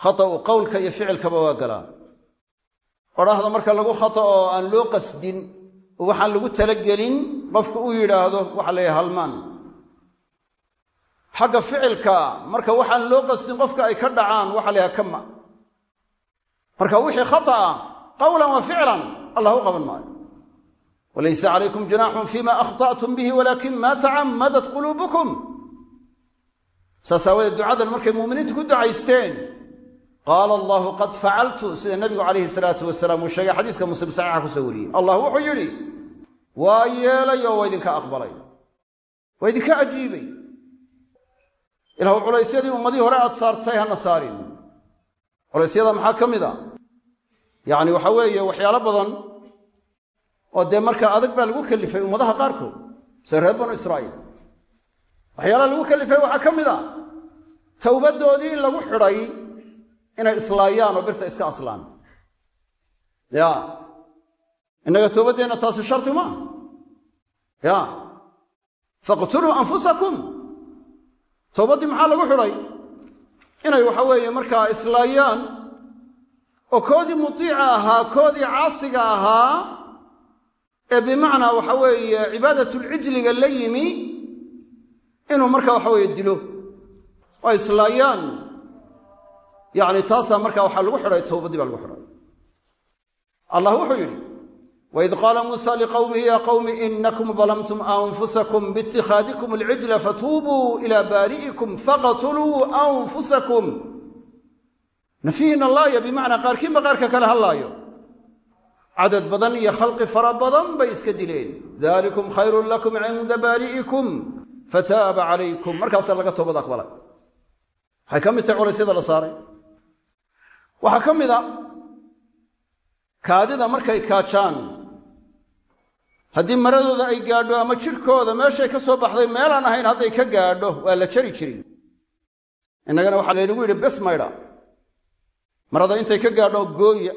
Khata'u qowlka iyo ficilkaba waa galaa. Odhaahda marka lagu khata oo aan loo qasdin oo lagu talagelin qofku uu yidhaahdo waxa la yidhaha halmaan xagga ficilka marka waxaan loo qasdin qofka ay ka dhacaan waxa la yhaha kama marka wixii khata'a qawlan wa ficlan allah u qaban maayo. Walaysa calaykum junaaxun fima akhta'tum bihi walaakin ma tacammadat quluubukum saas aawadeed ducadan markay mu'miniintu ku ducaysteen qaala allahu qad facaltu sida nabigu calayhi salaatu wasalaam uu sheegay xadiiska muslim saxiixa ku soo wariyey. Allah wuxuu yidhi waa yeelay oo waa idinka aqbalay waa idinka ajiibay ilahu culaysyadii ummadii hore aad saartay hana saarin. Culaysyada maxaa ka mid a? Yacni waxa weeye waxyaalo badan oo dee markaa adag baa lagu kalifay ummadaha qaarkood sida reer banu israa'iil waxyaalaha lagu kalifay waxaa ka mid a towbaddoodii in lagu xidhay inay islaayaan oo birta iska aslaan. Ya. Innaga towbaddeenna taasi sharti maaha ya. Faqtuluu anfusakum. Towbaddii maxaa lagu xidhay? Inay waxa weeye markaa islaayaan oo koodii mutiica ahaa koodii caasiga ahaa ee bimacnaa waxa weeye cibaadatul-cijliga la yimi inuu markaa waxa weeye dilo. Oo islaayaan. Yacni taasaa markaa waxaa lagu xidhay towbaddii baa lagu xidhay. Allah wuxuu yidhi waid qaala muusa liqowmihi ya qowmi inakum dalamtum anfusakum biitikhaadikum alcijla fatuubuu ilaa baari'ikum faqtuluu anfusakum. Nafihiina laaya bimacnaa qaarkiinba qaarka kale hadlaayo cadad badan iyo khalqi fara badan bay iska dileen. Dalikum khayrun lakum cinda baari'ikum fataaba calaykum. Markaasaa laga toobad aqbalay waxay ka mid tahay culaysyada la saaray. Waxaa ka mid a kaadida markay kaajaan haddii maradooda ay gaadho ama jidhkooda meeshay ka soo baxday meelaan ahayn hadday ka gaadho waa la jari jiray. Innagana waxaa laynagu yidhi bes maydha marada intay ka gaadho gooya.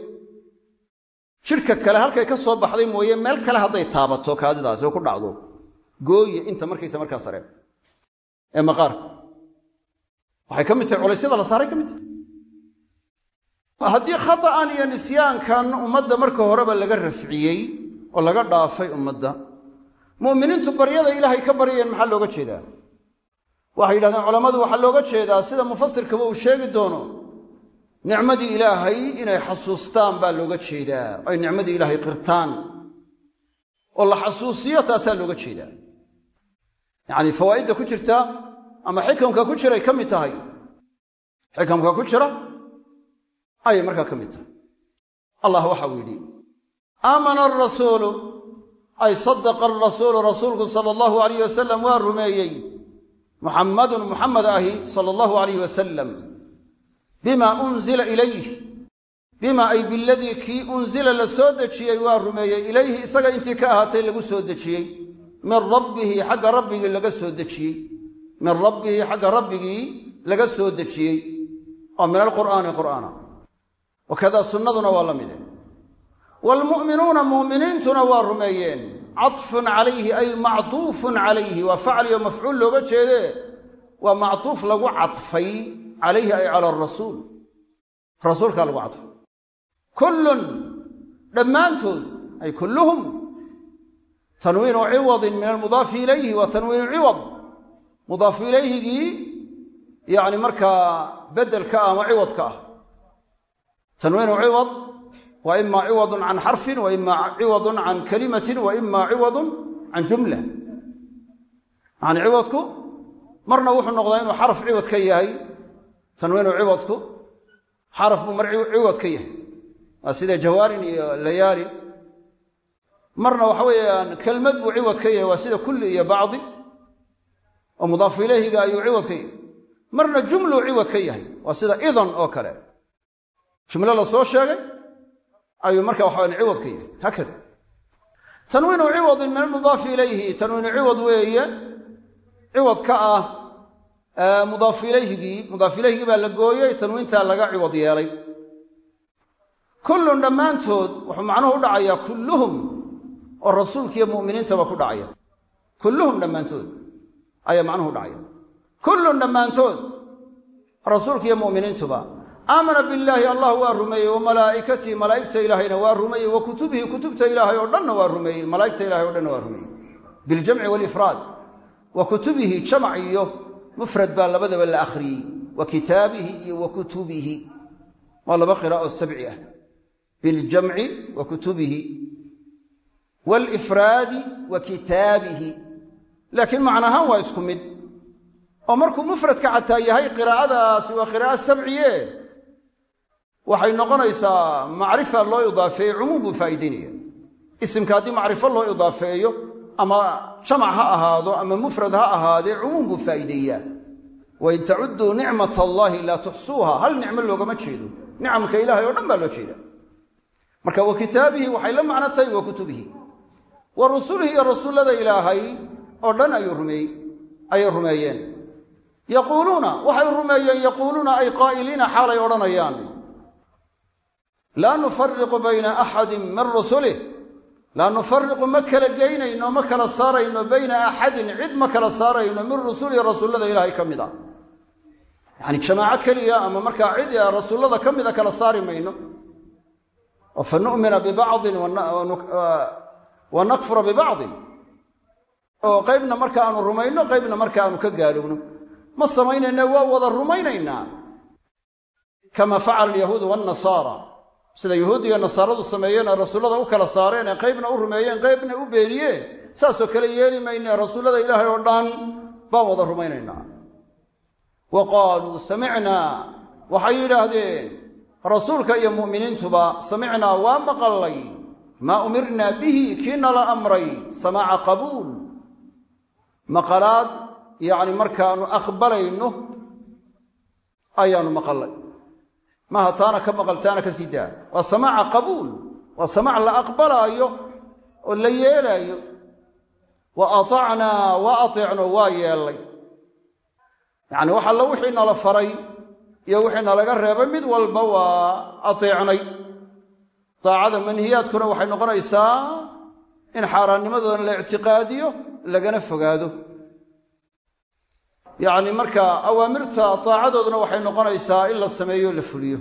Jidhka kale halkay ka soo baxday mooye meel kale hadday taabato kaadidaasi ku dhacdo gooya inta markaysa markaa sareen ee maqaarka waxay ka mid tahay culaysyada la saaray ka mid tahay. Haddii khata'an iyo nisyaankan ummadda marka horeba laga rafciyey oo laga dhaafay ummadda mu'miniintu baryada ilaahay ka baryayeen maxaa looga jeedaa? Waxay yidhahdeen culammadu waxaa looga jeedaa sida mufasirkaba uu sheegi doono nicmadii ilaahay inay xasuustaan baa looga jeedaa ay nicmadii ilaahay qirtaan. Oo la xasuusiyo taasaa looga jeedaa yacnii fawaa'idda ku jirta ama xikamka ku jiray ka mid tahay? Xikamka ku jira? Ayay markaa ka mid tahay. Allah waxau yidhi aamana arasuulu ay sadaqa arasuulu rasuulku sala allahu alayh wasalam waa rumeeyey. Muxammadun muxamed ahi sala allahu alayh wasalam bima unzila ilayh bima ay biladii kii unzila la soo dejiyey waa rumeeyey. Ilayhi isaga intii ka ahaatay lagu soo dejiyey min rabbihi xagga rabbigii laga soo dejiyey. Min rabbihi xagga rabbigii laga soo dejiyey. Oo min alqur'aani qur'aana. Wakadaa sunnaduna waa la mide waalmu'minuuna mu'miniintuna waa rumeeyeen. Catfun calayhi ay mactuufun calayhi. Waa facliyo mafcuul looga jeedee. Waa mactuuf lagu cadfay calayhi ay cala arasuul rasuulkaa lagu cadfay kullun dhammaantood ay kulluhum tanwiinu ciwadin min almudaafi ilayhi waa tanwiinu ciwad. Mudaafu ilayhigii yacni markaa beddelka ah ama ciwadka ah. Tanwiinu ciwad waa ima ciwadun can xarfin wa ima ciwadun can kalimatin wa ima ciwadun can jumla. Yacni ciwadku marna wuxuu noqdaa inuu xaraf ciwad ka yahay tanwiinu ciwadku xaraf buu mar ciwad ka yahay. Waa sida jawaarin iyo layaalin marna waxa weeyaan kelmad buu ciwad ka yahay waa sida kulli iyo bacdi oo mudaafu ilayhiga ayuu ciwad ka yahay. Marna jumluu ciwad ka yahay waa sida idan oo kale. Jumlo la soo sheegay ayuu marka waxawan ciwad ka yahay haakada. Tanwiinu ciwadin min almudaafi ilayhi tanwiinu ciwad weeye ciwad ka ah mudaafu ilayhigii mudaaf ilayhigii baa la gooyey tanwiintaa laga ciwad yeelay. Kullun dhammaantood wuxuu macnuhu u dhacayaa kulluhum oo rasuulkiiyo mu'miniintaba ku dhacaya. Kulluhum dhammaantood ayaa macnuhu dhacaya. Kullun dhammaantood rasuulkiiyo mu'miniintuba aamana billaahi allah waa rumeeyey wa malaa'ikatii malaa'igta ilaahayna waa rumeeyey wa kutubihi kutubta ilaahay oo dhanna waa rumeeyey malaa'igta ilahay o dhanna waa rumeeyey. Biljamci waalifraad wa kutubihi jamac iyo mufrad baa labadaba la akhriyey wa kitaabihi iyo wa kutubihi. Waa laba qiraa'o sabci ah. Biljamci wa kutubihi waalifraadi wa kitaabihi. Laakiin macnahaan waa isku mid. Oo markuu mufradka xataa yahay qiraa'adaasi waa qiraa'o sabciye. Waxay noqonaysaa macrifa loo idaafeeye cumuum buu faa'iidaynaya isimka haddii macrifo loo idaafeeyo ama jamac ha ahaado ama mufrad ha ahaadee cumuum buu faa'iideeyaa wain tacudduu nicmat allaahi laa tuxsuuha hal nicmo loogama jeedo. Nicamka ilaahay oo dhan baa loo jeeda marka wa kitaabihi waxay la macno wa kutubihi wa rusulihi iyo rasuullada ilaahay oo dhan ayuu rumeeyey ayay rumeeyeen. Yaquuluuna waxay rumeeyeen yaquuluuna ay qaa'iliina xaalay odhanayaan. Laa nufariqu bayna axadin min rusulih laa nufariqu ma kala geynayno ma kala saarayno bayna axadin cid ma kala saarayno min rusulihi rasuullada ilaahay ka mid a yacni jamaaco keliya ama markaa cid rasuullada ka mida kala saari mayno. Oo fa nu'mina bibacdin wa nakfura bibacdin oo qaybna marka aanu rumayno qaybna marka aanu ka gaalowno. Ma samaynayna waa wada rumaynaynaa. Kama facala alyahuudu waannasaara sida yuhuud iyo nasaaradu sameeyeenee rasuullada u kala saareen ee qaybna u rumeeyeen qaybna u beeniyeen saasoo kale yeeli mayne rasuullada ilaahay oo dhan baan wada rumaynaynaa. Wa qaaluu samicnaa waxay yidhaahdeen rasuulka iyo mu'miniintuba samicnaa waa maqallay maa umirnaa bihi kii nala amray? Samaaca qabuul. Maqalaad yacni markaanu aqbalayno ayaanu maqallay maaha taana ka maqal taana ka sii daa. Waa samaaca qabuul. Waa samaac la aqbalaayo oo la yeelaayo. Wa atacnaa wa aticno waa yeellay. Yacni wax alla wixii nala faray iyo nalaga reebay mid walba waa ateecnay daacada manhiyaadkuna waxay noqonaysaa in xaaraannimadoodana la ictiqaadiyo lagana fogaado. Yacni marka awaamirta daacadooduna waxay noqonaysaa in la sameeyo la fuliyo.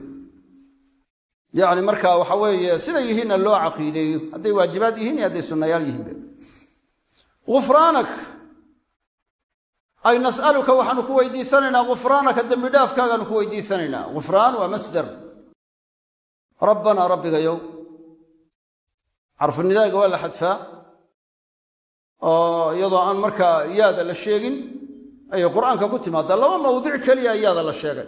Yacni marka waxa weeye siday yihiinna loo caqiideeyo. Hadday waajibaad yihiin iyo hadday sunnayaal yihiinba gufraanak ay nas'aluka waxaanu ku weydiisanaynaa. Gufraanaka dembi dhaafkaagaanu ku weydiisanaynaa. Gufraan rabbanaa rabbigayow xarfunidaaga waa la xadfaa oo iyadoo aan markaa yaada la sheegin ayay qur'aanka ku timaaddaa laba mawdic keliya yaada la sheegay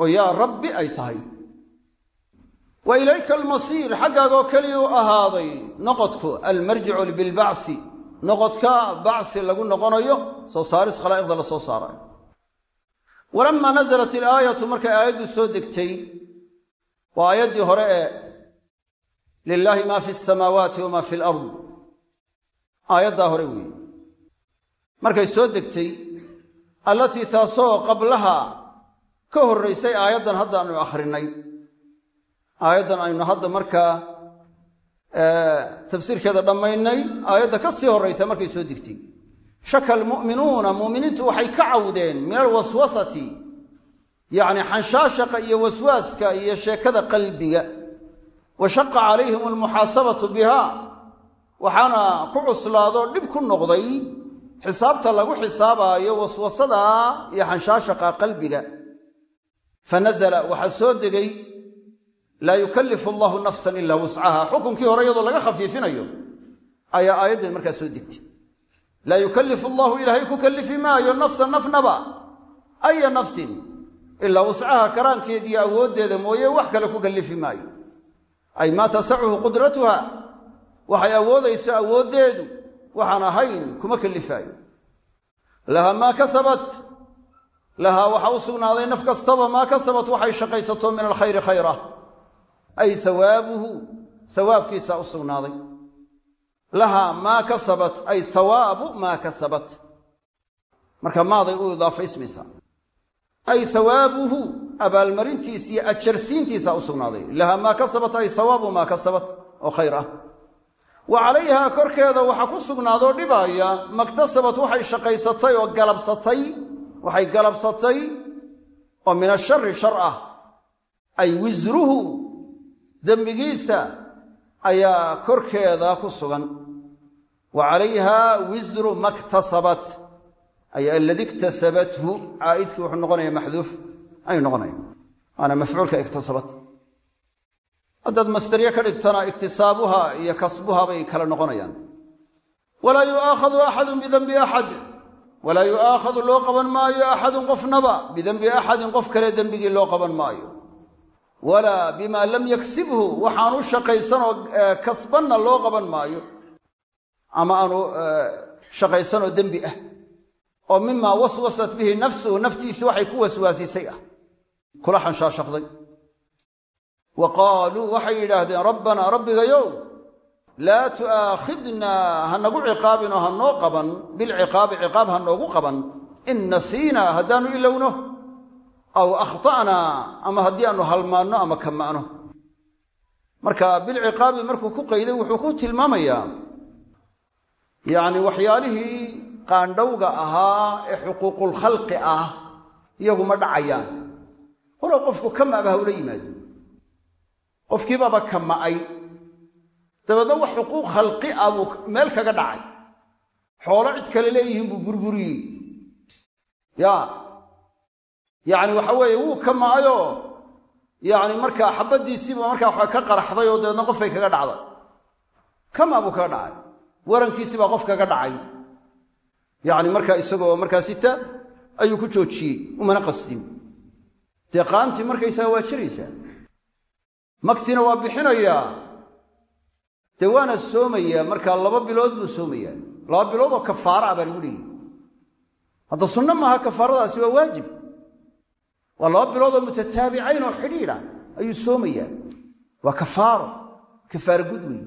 oo yaa rabbi ay tahay. Wa ilayka almasiir xaggaagoo keliya u ahaaday noqodku almarjicu bilbacsi noqodka bacsi lagu noqonayo soo saaris khalaa'iqda la soo saarayo. Walammaa nasalat ilaayatu markay aayaddu soo degtay waa aayaddii hore ee lilaahi maa fi asamaawaati wamaa fi alard. Aayaddaa hore weeye. Markay soo degtay allatii taasoo qablaha ka horraysay aayaddan hadda aynu akhrinay. Aayaddan aynu hadda markaa tafsiirkeeda dhammaynay aayadda ka sii horraysa markay soo degtay. Shaka almu'minuuna mu'miniintu waxay ka cawdeen min alwaswasati yacni xanshaashaqa iyo waswaaska iyo sheekada qalbiga. Wa shaqa calayhim almuxaasabatu biha. Waxaana ku cuslaadoo dhib ku noqday xisaabta lagu xisaabaayo waswasadaa iyo xanshaashaqa qalbiga. Fa nasala waxaa soo degay laa yukallifu allahu nafsan ilaa wuscaha xukunkii hore iyadoo laga khafiifinayo ayaa aayaddan markaa soo degtay. Laa yukallifu allahu ilaahay ku kallifi maayo nafsa nafnaba. Aya nafsin ilaa wuscaha karaankeediiyo awooddeeda mooye wax kale ku kallifi maayo. Ay maa tasacuhu qudratuha waxay awoodayso awooddeedu waxaan ahayn kuma kallifaayo. Laha maa kasabat lahaa waxaa u sugnaaday naf kastaba maa kasabat waxay shaqaysato min alkhayri khayra. Ay sawaabuhu sawaabkiisaa u sugnaaday. Lahaa maa kasabat ay sawaabu maa kasabat. Marka maaday u idaafaysmaysaa ay sawaabuhu abaalmarintiis iyo ajarsiintiisaa u sugnaaday. Maa kasabat ay sawaabu maa kasabat oo khayr ah. Wa calayhaa korkeeda waxaa ku sugnaadoo dhibaaya maktasabad waxay shaqaysatay oo galabsatay waxay galabsatay oo min ashari shar ah. Ay wisruhu dembigiisa ayaa korkeeda ku sugan. Wa calayhaa wisru maktasabat ay aladi iktasabathu caa'idkii wuxuu noqonaya maxduuf ayuu noqonaya waana mafcuulka iktasabat. Haddaad masdarye ka dhigtana iktisaabuha iyo kasbuha bay kala noqonayaan. Walaa yu'aakhadu axadun bidenbi axad walaa yu'aakhadu loo qaban maayo axadun qofnaba bidenbi axadin qof kale dembigii loo qaban maayo. Walaa bimaa lam yaksibhu waxaanu shaqaysanoo kasbanna loo qaban maayo. Ama aanu shaqaysanoo dembi ah oo mimaa waswasat bihi nafsuhu naftiisu waxay ku waswaasisay ah. Kula xanshaashaqday. Wa qaaluu waxay yidhaahdeen rabbanaa rabbigayow laa tu'aakhidnaa ha nagu ciqaabin oo ha noo qaban bilciqaabi ciqaab ha noogu qaban. In nasiinaa haddaannu ilowno aw akhta'naa ama haddii aannu halmaanno ama kama'no marka bilciqaabi markuu ku qayday wuxuu ku tilmaamayaa yacni waxyaalihii qaandhowga ahaa ee xuquuqulkhalqi ah iyaguma dhacayaan. Walow qofku kama'ba ha ula yimaado. Qofkiibaaba kama'ay dabeedna wax xuquuq khalqi ah buu meel kaga dhacay. Xoolo cid kale leeyihiin buu burburiyey. Ya yacni waxa weeye wuu kama'ayoo yacni markaa xabaddiisiiba markaa waxa ka qaraxday oo dabeedna qofkay kaga dhacday. Kama buu kaga dhacay. Warankiisibaa qof kaga dhacay yacni markaa isagoo markaa sita ayuu ku joojiyey umana qasdin. Dee qaantii markaysaga waa jiraysaa magtiina waa bixinayaa dee waana soomayaa markaa laba bilood buu soomayaa laba bilood oo kafaara ah baa lagu leeyihi hadda sunno maaha kafaaradaasi waa waajib. Waa laba bilood oo mutataabicayn oo xidhiidha ayuu soomayaa waa kafaaro kafaaro gud wey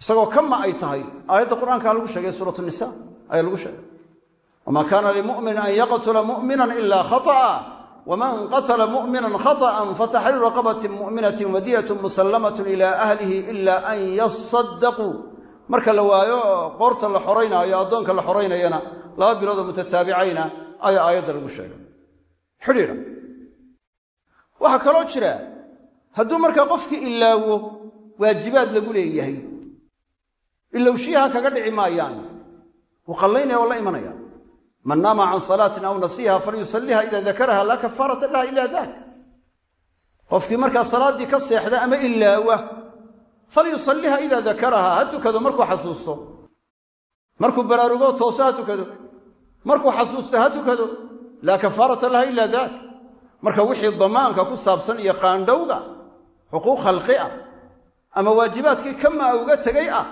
isagoo kama ay tahay aayadda qur'aankaa lagu sheegay suurat nisa ayaa lagu sheegay. Wamaa kaana limuminin an yaqtula mu'minan ila khata'a waman qatla mu'minan khaطأa fataxriiru raqabati mu'minati wadiyat musallamat ila ahlihi ila an yasadaquu marka la waayo qoorta la xoraynaayo addoonka la xoraynayana laba bilood oo mutataabicayna ayaa aayadda lagu sheegay. Xidhiidha. Waxaa kaloo jira hadduu markaa qofkii ilaawo waajibaad lagu leeyahay. Ilowshiyaha kaga dhici maayaan wuu qallaynaya oo la imanaya. Man naama can salaatin aw nasiiha falyusaliha ida dakaraha laa kafaarata laha ila dak qofkii markaa salaaddii ka seexda ama ilaawa falyusaliha ida dakaraha ha tukado markuu xasuusto. Markuu baraarugo tooso ha tukado. Markuu xasuusto ha tukado. Laa kafaarata laha ila dak marka wixii damaanka ku saabsan iyo qaandhowga xuquuq khalqi ah ama waajibaadkii kamaa uga tegay ah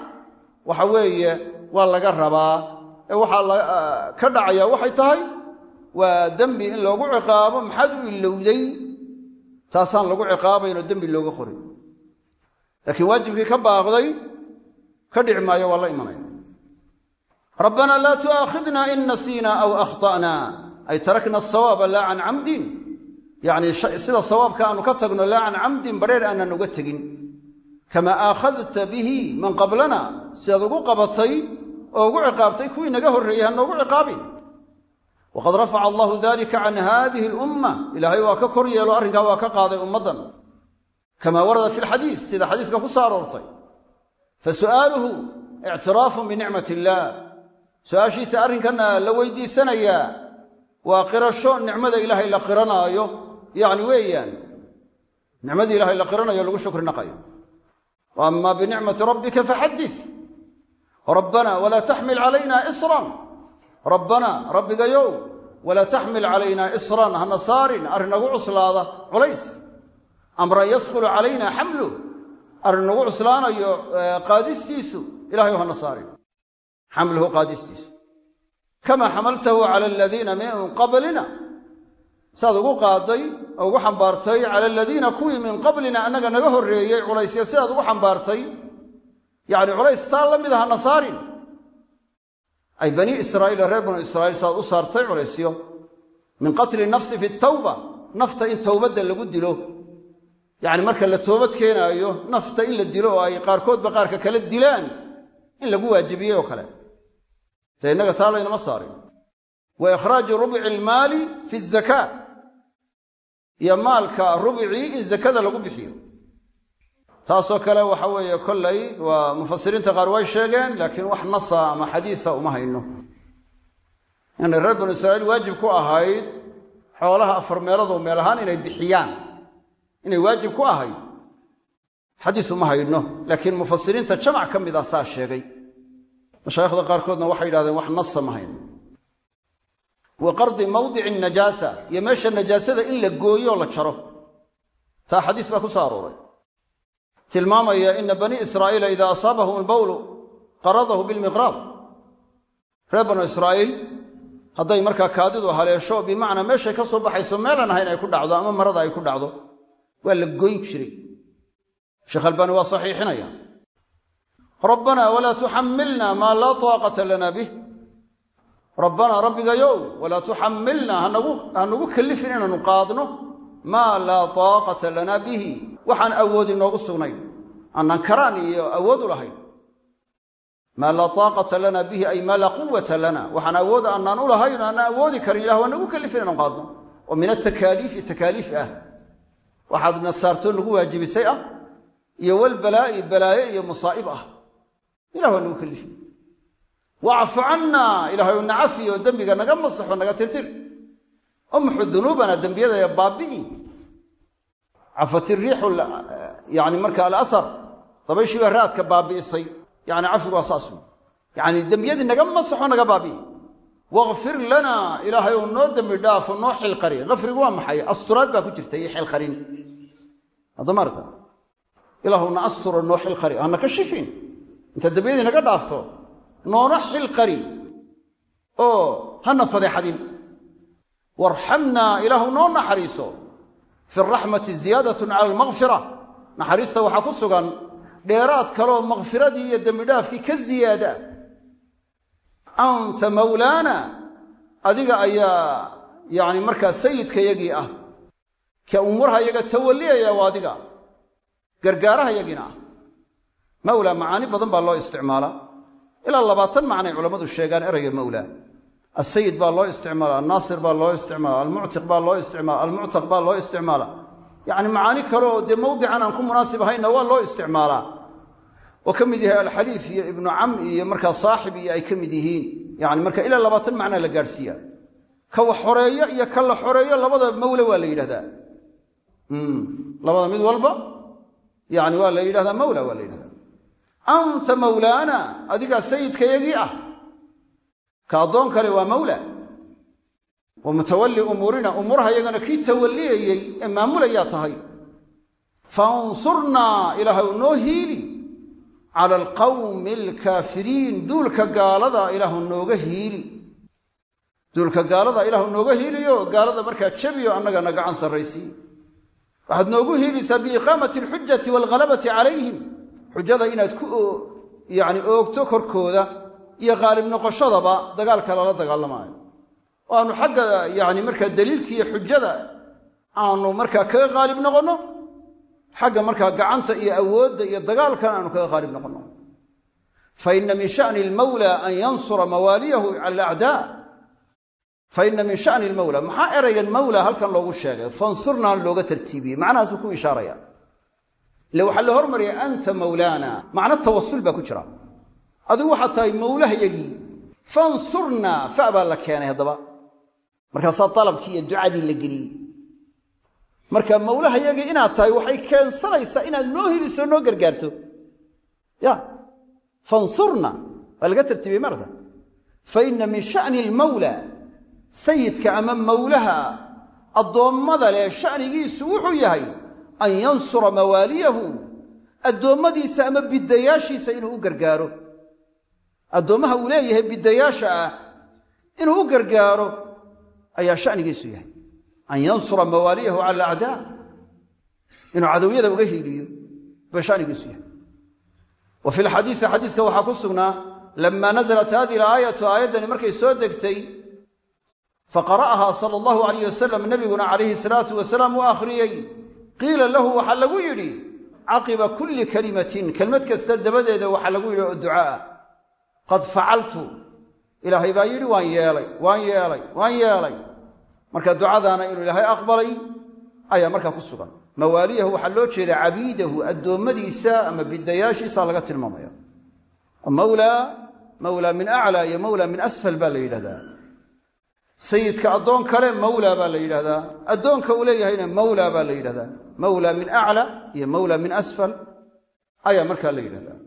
waxa weeye waa laga rabaa ee waxaa ka dhacaya waxay tahay waa dembi in loogu ciqaabo maxaad u ilowday taasaan lagu ciqaabaynoo dembi looga qorin laakiin waajibkii ka baaqday ka dhici maayo waa la imanaya. In nasiina aw akhta'na. Ay tarakna asawaaba laa can camdin. Yacni sida sawaabka aanu ka tagno laa can camdin badheer aanan uga tegin. Kamaa aakhadta bihi man qablana. Sidaad ugu qabatay oo ugu ciqaabtay kuwii naga horreeyey ha noogu ciqaabin. Waqad rafaca allahu dalika can hadihi alumma. Ilaahay waa ka kor yeelo arrinkaa waa ka qaaday ummaddan. Kamaa warada fi lxadiis sida xadiiska ku soo aroortay. Fa su'aaluhu ictiraafun binicmat illaah su'aashiisa arrinkanna la weydiisanayaa. Waa qirasho nicmada ilaahay la qiranaayo yacni weeyaan nicmadii ilahay la qiranayo lagu shukri naqayo wa ama binicmati rabbika faxaddis rabbanaa walaa taxmil calayna isran. Rabbanaa rabbigayow walaa taxmil calaynaa isran. Hana saarin arrin nagu cuslaada. Culays. Amran yasqulu calayna xamluh arrin nagu cuslaanayo qaadistiisu. Ilahay hana saarin xamluhu qaadistiisu. Kamaa xamaltahu cala aladiina min qablina. Saad ugu qaaday oo ugu xambaartay cala aladiina kuwii min qablina annaga naga horreeyey culaysya sidaad ugu xambaartay yacni culays taa la mid aha nasaarin. Ay banii israa'iil reer banu israa'iil saad u saartay culaysyo min qatli nafsi fi tawba nafta in towbadda lagu dilo. Yacni marka la toobad keenaayo nafta in la dilo oo ay qaarkoodba qaarka kala dilaan in lagu waajibiyey oo kale. Dee innaga taa laynama saarin. Wa ikhraaju rubci almaali fi zakaa iyo maalka rubcii in zakada lagu bixiyo taasoo kale waxa weeye kollay waa mufasiriinta qaar way sheegeen laakiin wax nasa ama xadiisa uma hayno. Inay reer banu israa'iil waajib ku ahayd xoolaha afar meeladoo meel ahaan inay bixiyaan. Inay waajib ku ahayd. Xadiis uma hayno laakiin mufasiriinta jamac ka mid ah saa sheegay. Mashaayikhda qaarkoodna waxay yidhahdeen wax nasa ma hayno. Wa qardi mawdici najaasa iyo meesha najaasada in la gooyoo la jaro. Taa xadiis baa ku soo arooray tilmaamaya ina banii israa'iila idaa asaabahum albawlu qaradahu bilmiqraad reer banu israa'iil hadday markaa kaadidu haleesho bimacnaa meeshay ka soo baxayso meelaan ahayn ay ku dhacdo ama marada ay ku dhacdo waa la goyn jiray. Sheekh albaani waa saxiixinaya. Rabbanaa walaa tuxammilna maa laa taaqata lana bih. Rabbanaa rabbigayow walaa tuxammilna hanagu kallifin inaanu qaadno. Maa laa taaqata lana bihi waxaan awood inoogu sugnayn. Annaan karaan iyo awood u lahayn. Maa laa taaqata lana bihi ay maa laa quwata lana. Waxaan awood annaan u lahayn o awoodi karin ilah waa nagu kallifin inaan qaadno. Oo min atakaaliifi takaaliif ah. Waxaad na saartoo nagu waajibisay ah. Iyo walbalaa'i balaaye iyo masaa'ib ah. Ilah waa nagu kallifin wacfu cannaa ilahay na cafi oo dembiga naga masaxo naga tirtir. Umxu dunuubana dembiyadaya baabi'i cafat iriixu yani marka alasar dabayshii raadka baabi'isay. Yani cafigu waa saas yani dembiyadii naga masaxo naga baabi'i. Wakfir lana ilaahay ou noo dembi dhaafo noo xilqari kafrigu waa maxay? Asturaad baa ku jirta iyo xilqarin haddamaarta ilaahu na asturo noo xilqari hana ka shifin. Inta dembiyadii naga dhaafto noona xilqari oo hana fadeexadin warxamnaa ilaahu noo naxariiso fi raxmati ziyaadatun cala almakfira naxariista waxaa ku sugan dheeraad kaleoo makfiradii iyo dembidhaafkii ka ziyaada anta mawlaana adiga ayaa yani markaa sayidkayagii ah ka umuuraha yaga tawalliyaya waa adiga gargaaraha yagiina ah mawlaa macaani badan baa loo isticmaalaa ilaa labaatan macnay culammadu sheegaan erayga mawlaa asayid baa loo isticmaala annaasir baa loo isticmaala almuctiq baa loo isticmaala almuctaq baa loo isticmaala yacni macaani kale oo dee mawdican aan ku munaasib ahaynna waa loo isticmaalaa. Oo ka mid yahay alxaliif iyo ibnu cam iyo markaa saaxib iyo ay ka mid yihiin. Yani marka ilaa labaatan macnaa la gaadhsiiya ka wax xoreeyo iyo ka la xoreeyo labada mawle waa la yidhahdaa. Labada mid walba yani waa la yidhahdaa mawla waa la yidhahdaa. Adigaa sayidkayagii ah ka addoon kale waa mawla wa mutawalli umuurina umuuraha yagana kii tawalliyayey ee maamulayaa tahay fansurnaa ilaahay noo hiili cala alqawmi alkaafiriin duulka gaalada ilaahu nooga hiili duulka gaalada ilaahu nooga hiiliyo gaalada markaa jebiyo annagana gacan sarraysiiy waxaad noogu hiilaysaa biiqaamati alxujati waalghalabati calayhim xujada inaad ku yani oogto korkooda iyo qaalib noqoshadaba dagaalka lala dagaalamaayo. Oo aanu xagga yani markaa daliilka iyo xujada aanu markaa kaga qaalib noqonno xagga markaa gacanta iyo awoodda iyo dagaalkana aanu kaga qaalib noqonno. Fa ina min shani almawla an yansura mawaaliyahu cala alacdaa fa ina min shani almawla maxaa eraygan mawla halkan loogu sheegay? Fansurnaan looga tartiibiyey macnahaasuu ku ishaaraya. Ile waxaa la hormaraya anta mawlaana macno tawasul baa ku jira adigu waxaad tahay mawlahayagii fansurnaa fa baa la keenay haddaba. Markaasaa dalabkii iyo ducadii la geliyey marka mawlahayagii inaad tahay waxay keensanaysaa inaad noo hiliso noo gargaarto. Ya fansurna waa laga tartiibiyey marta fa inna min sha'ni almawla sayidka ama mawlaha addoommada leh sha'nigiisu wuxuu yahay an yansura mawaaliyahu addoommadiisa ama biddayaashiisa inuu u gargaaro addoommaha uu leeyahay biddayaasha ah inuu u gargaaro ayaa sha'nigiisu yahay. An yansura mawaaliyahu cala alacdaa. Inuu cadowyada uga hiiliyo ba shanigiisu yahay. Wa lxadiisi xadiiska waxaa ku sugnaa lama naزlat hadihi alaayatu aayaddani markay soo degtay faqara'ahaa sala allahu alayh wasalam nebiguna calayhi salaatu wasalaam u akhriyey qiila lahu waxaa lagu yidhi caqiba kulli kalimatin kelmad kasta dabadeeda waxaa lagu yidhi oo ducaaa qad facaltu ilaahay baa yidhi waan yeelay waan yeelay waan yeelay. Marka ducadaana inuu ilaahay aqbalay ayaa markaa ku sugan. Mawaaliyahu waxaa loo jeedaa cabiidahu addoommadiisa ama bidayaashiisa laga tilmaamaya mawlaa mawlaa min aclaa iyo mawlaa min asfal baa la yidhahdaa. Sayidka addoon kale mawlaa baa la yidhahdaa. Addoonka uu leeyahayna mawlaa baa la yidhahdaa. Mawlaa min aclaa iyo mawlaa min asfal ayaa markaa la yidhahdaa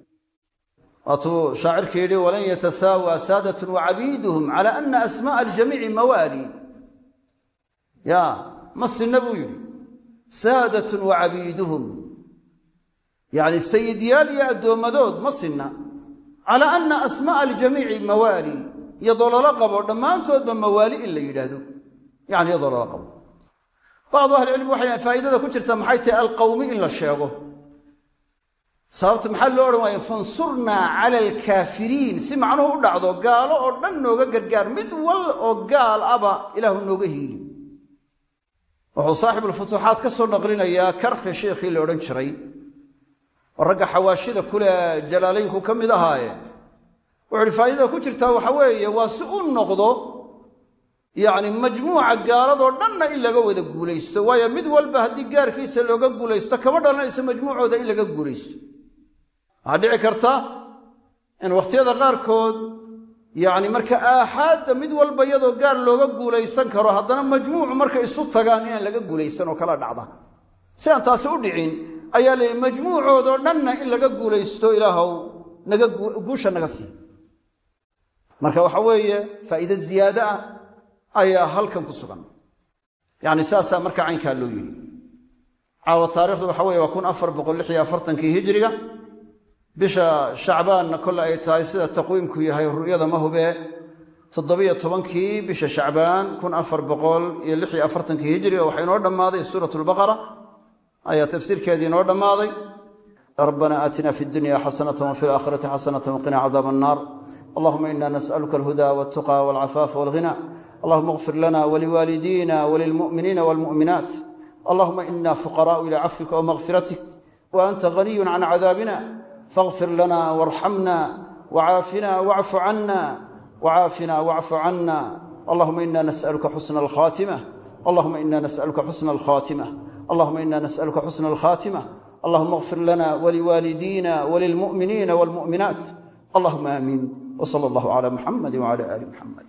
waatuu shaacirka yidhi walan yatasaawa saadatun wacabiiduhum cala ana asma'a aljamiici mawaali ya ma sinna buu yidhi saadatun wa cabiiduhum yacni sayidyaal iyo addoommadood ma sinna calaa anna asmaa'a aljamiici mawaali iyadoo lala qabo dhammaantoodba mawaali in la yidhaahdo yani iyadoo lala qabo bacdu ahlicilmi waxay faa'idada ku jirta maxay sababta maxaa loo odhan waaya fansurnaa cala alkaafiriin. Si macnuhu u dhacdo gaalo oo dhan nooga gargaar mid wal oo gaal aba ilaahu nooga hiili wuxuu saaxibulfutuuxaat ka soo naqlinayaa karkhi sheikhii la odhan jiray. Oo ragga xawaashida kule jalaalaynku ka mid ahaaye. Wuxu uhi faa'idada ku jirtaa waxa weeye waa si u noqdo yacni majmuuca gaaladoo dhanna in laga wada guulaysto waayo mid walba haddii gaarkiisa looga guulaysto kama dhalanayso majmuucooda in laga guulaysto waxaa dhici karta in wakhtiyada qaarkood yacni marka aaxaadda mid walba iyadoo gaar looga guulaysan karo haddana majmuucu markay isu tagaan inaan laga guulaysan oo kala dhacda. Si aan taasi u dhicin ayaa leeyay majmuucoodoo dhanna in laga guulaysto ilaahow naga guusha naga sii. Marka waxa weeye faa'iide ziyaade ah ayaa halkan ku sugan. Yacni saasaa marka caynkaa loo yidhi. Caawa taarikhdu waxa weye waa kun afar boqol lix iyo afartankii hijiriga bisha shacbaanna kolle ay tahay sida taqwiimku yahay ru'yada ma hubee toddobiyo tobankii bisha shacbaan kun afar boqol iyo lix iyo afartankii hijri oo inoo dhammaaday suurat lbaqara ayaa tafsiirkeedii inoo dhammaaday. Rabbanaa aatina fi dunya xasanata wafi alaakhirati xasanata waqinaa cadaab annaar allahuma ina nas'aluka alhuda waltuqa walcafaafa walghina. Allahuma اkfir lana waliwaalidiina walilmu'miniina walmu'minaat allahuma ina fuqaraa'u ilaa cafwika wa makfiratik wa anta haniyun can cadaabina fakhfir lana warxamna wcaafina wacfu canna wcaafina wacfu canna allahuma ina nasaluka xusna alkhaatima allahuma ina nasaluka xusna alkhaatima allahuma ina nasaluka xusna alkhaatima allahuma اkfir lana waliwaalidiina walilmu'miniina walmu'minaat allahuma aamin wsala allah cla muxamadi wcala ali muxamed